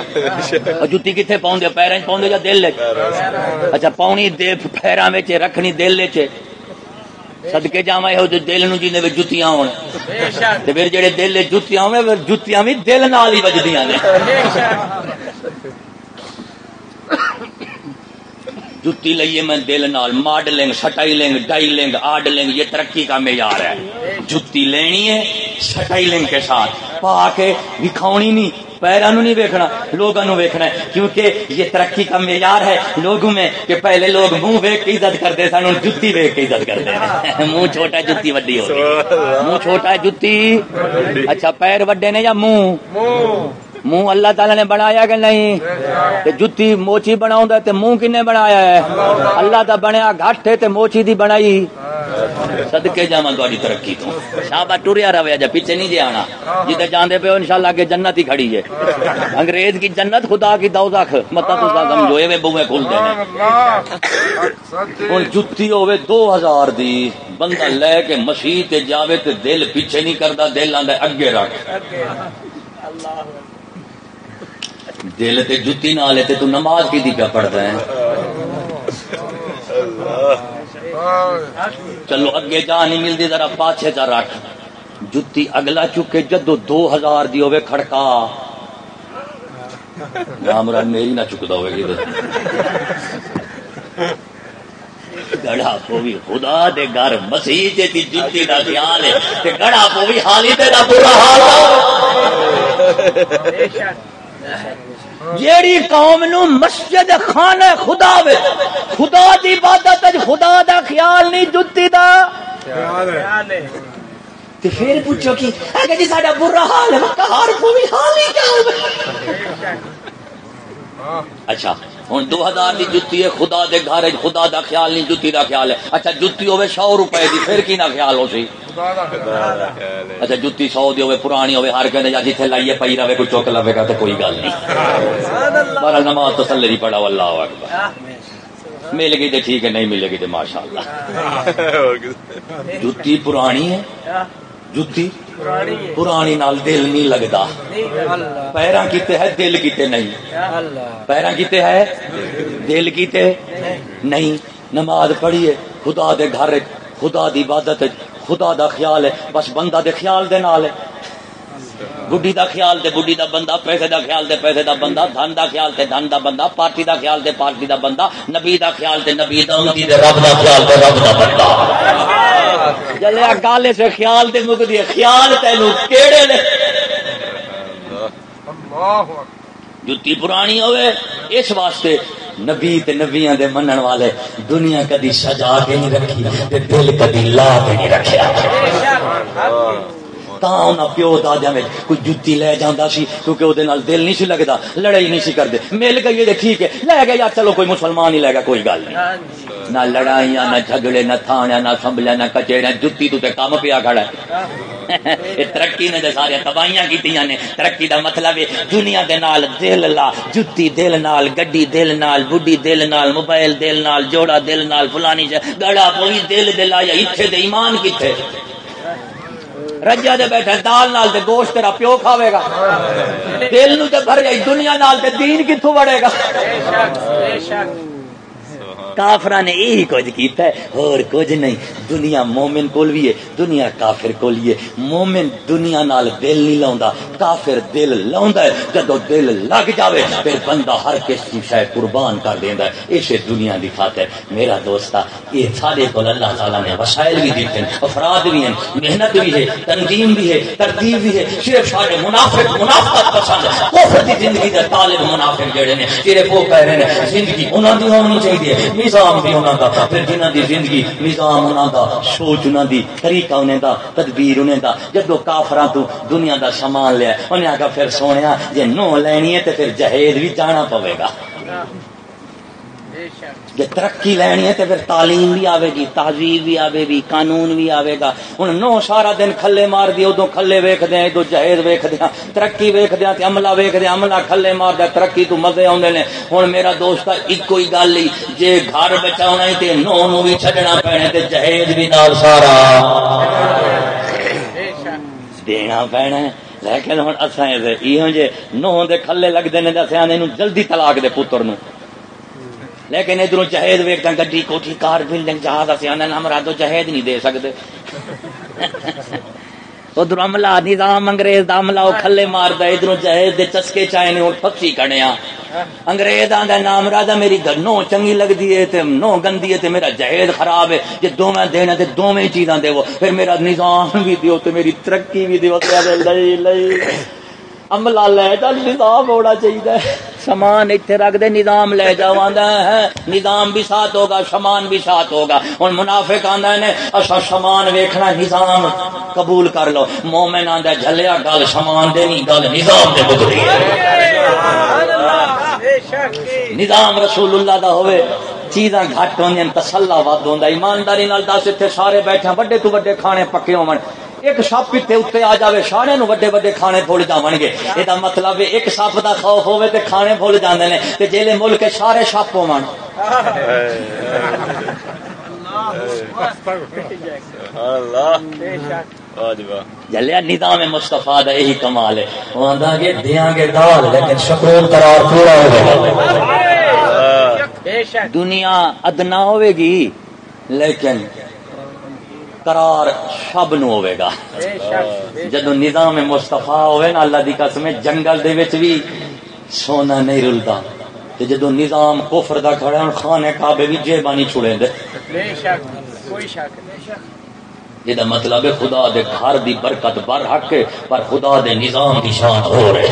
اور جتی کتنے پاؤں پیروں چ پاؤں یا دل وچ؟ اچھا پاؤنی دے پیروں میں رکھنی دل چ سدکے جا یہ دل نو جینے وچ جتیاں ہون تے پھر جڑے دل وچ جتیاں ہون پھر جتیاں بھی دل نال ہی وجدیاں نے جتی لئیے میں دل نال ماڈلنگ سٹائلنگ ڈائلنگ آڈلنگ یہ ترقی کا معیار ہے۔ جتی لینی ہے سٹائلنگ کے ساتھ۔ پا کے دکھاونی نہیں پیروں نہیں ویکھنا لوگوں نو ویکھنا ہے۔ کیونکہ یہ ترقی کا معیار ہے لوگوں میں کہ پہلے لوگ منہ ویک کے عزت کرتے سن ہوں جتی ویک کے عزت کرتے ہیں۔ منہ چھوٹا جتی وڈی ہے منہ چھوٹا جتی۔ اچھا پیر وڈے نے یا منہ۔ منہ اللہ تعالی نے بنایا کہ نہیں؟ تے جتی موچی بناؤں تے منہ کنے بنایا ہے؟ اللہ دا بنیا گھٹ ہے تے موچی دی بنائی۔ صدقے جاواں تہاڈی ترقی تو۔ شابا ٹریا رہے جا پیچھے نہیں جے آنا جتے جاندے پے ہو، انشاءاللہ کہ جنت ہی کھڑی ہے۔ انگریز کی جنت، خدا کی دوزخ۔ متا تو سمجھو ایویں بوئے کھل دے ہن جتی ہوے 2000 دی۔ بندہ لے کے مسیح تے جاوے تے دل پیچھے نہیں کردا، دل آندا اگے رکھ۔ اللہ دل تے جتی نال ہے تے تو نماز کی دی پیا پڑھدا ہے؟ چلو اگے جا نہیں ملتی ذرا پاچھے چا رکھ۔ جتی اگلا چکے جدو دو ہزار دی ہوے کھڑکا۔ نام رام میری نہ چکتا ہوئے کدھر گڑا پوی خدا دے گھر، مسیح تے دی جتی دا خیال ہے تے گڑا پوی حالی تے دا برا حال۔ ہے جیڑی قوم نو مسجد خانہ خدا وے خدا دی عبادت وچ خدا دا خیال نہیں جتی دا۔ تے پھر پوچھو کہ اگر جی ساڈا برا حال ہے کار کو بھی حال ہی کیا ہوگا اچھا۔ ہوں دو ہزار دی جتی ہے خدا دے گھر خدا دا خیال نہیں جتی دا خیال ہے۔ اچھا جتی ہوے سو روپے دی پھر کی نہ خیال ہو سی؟ اچھا جتی سو دی ہوے پرانی ہوے ہر کہنے جا جتھے لائیے پئی رہے کوئی چوک لوے گا تو کوئی گل نہیں۔ بارہ نماز تو سلے پڑا اللہ اکبر۔ مل گئی تو ٹھیک ہے نہیں ملے گی تو ماشاء اللہ جتی پرانی ہے؟ جتی؟ پرانی نال دل نہیں لگتا پیرا کیتے ہے دل کیتے نہیں پیرا کیتے ہے دل کیتے نہیں نماز پڑھیے خدا دے گھر خدا دی عبادت خدا دا خیال ہے بس بندہ دے خیال دے نال ہے بڈی دا خیال تے بڈی دا بندہ پیسے دا خیال تے پیسے دا بندہ دھن دا خیال تے دھن دا بندہ پارٹی دا خیال تے پارٹی دا بندہ نبی دا خیال تے نبی دا امتی تے رب دا خیال تے رب دا بندہ جلیا گل سے خیال تے مکدی ہے خیال تینو کیڑے نے؟ جتی پرانی ہوئے، اس واسطے نبی تے نبیاں دے منن والے دنیا کدی سجا کے نہیں رکھی تے دل کدی لا کے نہیں رکھیا۔ تا انہاں پیو دادیاں وچ کوئی جُتی لے جاندا سی کیونکہ او دے نال دل نہیں سی لگدا لڑائی نہیں سی کردے۔ مل گئی تے ٹھیک ہے۔ لے گیا یا چلو کوئی مسلمان ہی لے گا کوئی گل نہیں۔ نہ لڑائیاں نہ جھگڑے نہ تھانے نہ سنبھلیا نہ کچہرے جُتی تو تے کام پیا کھڑا ہے۔ یہ ترقی نے نے۔ ترقی دا مطلب ہے دنیا دے نال دل لا جُتی دل نال گڈی دل نال بڈھی دل نال موبائل دل نال جوڑا دل نال فلانی گڑا پوئی دل دل آیا اتھے دے ایمان کتھے رجا دے بیٹھے، دال نال تے گوشت تیرا پیو کھاوے گا۔ دل نو تے بھر جائی دنیا نال تے دین کتھوں بڑے گا؟ کافر نے یہی کچھ کیتا ہے۔ اور کچھ نہیں، دنیا مومن کول بھی ہے، دنیا کافر کول ہی ہے۔ مومن دنیا نال دل نہیں لاوندا کافر دل لاوندا ہے۔ جدو دل لگ جاوے، پھر بندہ ہر کس کی شے قربان کر دیندا ہے۔ اسے دنیا دی خاطر۔ میرا دوستا یہ سارے کول اللہ تعالی نے وسائل بھی دیتے ہیں، افراد بھی ہیں، محنت بھی ہے، تنظیم بھی ہے، ترتیب بھی ہے۔ صرف سارے منافق منافقت پسند کفر دی زندگی دے طالب منافق جڑے نے صرف وہ کہہ رہے ہیں زندگی انہاں دی ہونی چاہیے۔ نظام بھی انہوں کا پھر جنہ دی زندگی نظام انہوں دا، سوچ انہوں دی، طریقہ انہیں دا، تدبیر انہیں دا جب دو کافران تو دنیا دا سامان لیا انہیں آگا پھر سونے جے نو لینی ہے تو پھر جہید بھی جانا پوے گا۔ بے شک۔ جی ترقی لینی ہے تو پھر تعلیم بھی آئے گی تہذیب بھی آئے گی قانون بھی آئے گا ہوں نو سارا دن کھلے مار دی ادو کھلے ویخ دیا ادو جہیز ویخ دیا ترقی ویخ دیا عملہ ویخ دیا عملہ کھلے مار دیا ترقی تو مزے آدھے نے ہوں میرا دوست ایک ہی گل ہی جی گھر بچا تے نو نو بھی چڈنا پینے تے جہیز بھی نال سارا دینا پینا لیکن ہوں اصا یہ جی نو دے کھلے لگتے ہیں دسیا جلدی طلاق دے پتر نو لیکن ادھر جہید ویکتا گڈی کوٹھی، کار، بلڈنگ، جہاز آسان ہمارا تو جہید نہیں دے سکتے ادھر عملہ، نظام انگریز دا عملہ وہ کھلے مار ماردا ادھر جہید دے چسکے چائے نے ہن پھسی کھڑیا ہاں۔ انگریز آندا نام راجا، میری نو چنگی لگدی ہے، تے نو گندی ہے، تے میرا جہید خراب ہے۔ جے دوویں دینا تے دوویں چیزاں دیو پھر میرا نظام بھی دیو، تے میری ترقی بھی دیو۔ تے لئی لئی عملہ لے جا، نظام ہونا چاہیے سامان اتنے رکھ دے، نظام لے جاؤ ہے۔ نظام بھی ساتھ ہوگا، سامان بھی ساتھ ہوگا۔ ہوں منافق آدھا نے اچھا سامان ویکھنا نظام قبول کر لو۔ مومن آدھا جلیا گل، سامان دے نہیں، گل نظام دے گزری نظام رسول اللہ دا ہوئے۔ چیزاں گھٹ ہوندی تسلا ود ہوندا ایمانداری نال دس اتنے سارے بیٹھے بڑے تو بڑے کھانے پکے ہون۔ ایک سپ اتنے اتنے آ جائے سارے نو وڈے وڈے کھانے بھول جاون گے یہ مطلب ایک سپ دا خوف ہوے تے کھانے بھول جاندے نے۔ تے جیلے ملک سارے سپ ہون جلیا نظام مستفا دا یہی کمال ہے۔ وہ آندا کہ دیاں گے دال لیکن شکر قرار پورا ہوگا دنیا ادنا ہوے گی لیکن قرار شب نو ہوئے گا۔ جدو نظام مستفا ہوئے نا اللہ دی قسم جنگل دے وچ بھی سونا نہیں رلدا۔ تے جدو نظام کفر دا کھڑا ہے خانے کعبے بھی جیبانی چھڑے دے۔ بے شک کوئی شک یہ مطلب ہے خدا دے گھر دی برکت بر حق ہے پر خدا دے نظام دی شان ہو رہے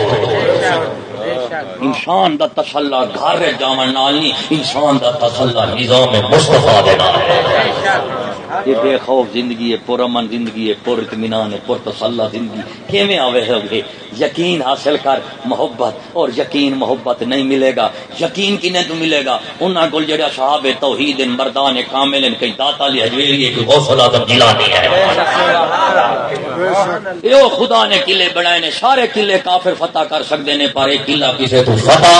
انسان دا تسلا گھر جاون نال نہیں انسان دا تسلا نظام مصطفی دے نال۔ یہ بے خوف زندگی ہے، پر امن زندگی ہے، پر اطمینان ہے، پر تسلا زندگی کیویں آوے ہوگے یقین حاصل کر محبت، اور یقین محبت نہیں ملے گا۔ یقین کنے تو ملے گا؟ انہاں کول جڑا صاحب توحید مردان کامل کئی داتا علی حجویری ہے کہ غوث الاعظم جیلانی ہے۔ یہ خدا نے قلعے بنائے نے، سارے قلعے کافر فتح کر سکتے نے، پر ایک قلعہ کسے تو فتح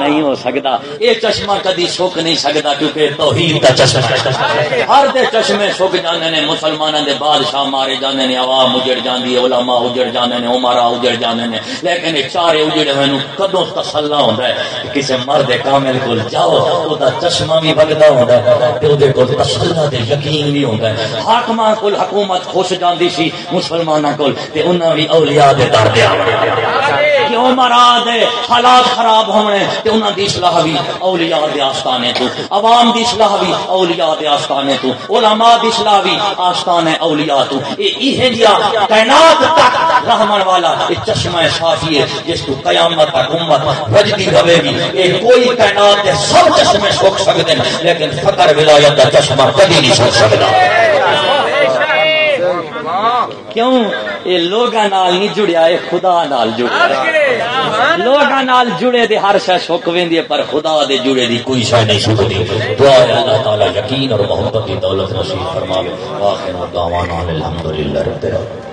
نہیں ہو سکتا یہ چشمہ کدی سک نہیں سکتا کیونکہ توحید کا چشمہ ہے۔ ہر دے چشمے سک جانے نے مسلمانوں دے بادشاہ مارے جانے نے، عوام اجڑ جاندی ہے، علماء اجڑ جانے نے، عمرا اجڑ جانے نے۔ لیکن چارے اجڑے ہوئے کدو تسلا ہوتا ہے؟ کسی مرد کامل کو جاؤ وہ چشمہ بھی بگتا ہوتا ہے، تے او دے کول تسلا دے یقین بھی ہوتا ہے۔ حاکم کو حکومت خوش جاندی سی مسلمانوں کو انہوں بھی اولیاء دے در تے آوندے دیا کیوں مراد حالات خراب ہونے تے انہاں دی اصلاح بھی اولیاء دے آستانے تو، عوام دی اصلاح بھی اولیاء دے آستانے تو، علماء دی اصلاح بھی آستانے اولیاء تو۔ اے ایہ جیا کائنات تک رحمان والا اے چشمہ صافی ہے، جس تو قیامت تک امت وجدی رہے گی۔ اے کوئی کائنات دے سب چشمے سوکھ سکتے ہیں، لیکن فقر ولایت دا چشمہ کبھی نہیں سوکھ سکتا کیوں؟ یہ لوگاں نال نہیں جڑیا، اے خدا نال جڑیا۔ لوگاں نال جڑے دے ہر شے سک ویندی ہے، پر خدا دے جڑے دی کوئی شے نہیں سکدی دعا ہے اللہ تعالی یقین اور محبت دی دولت نصیب فرماوے۔ آخر دعوانا الحمدللہ رب العالمین۔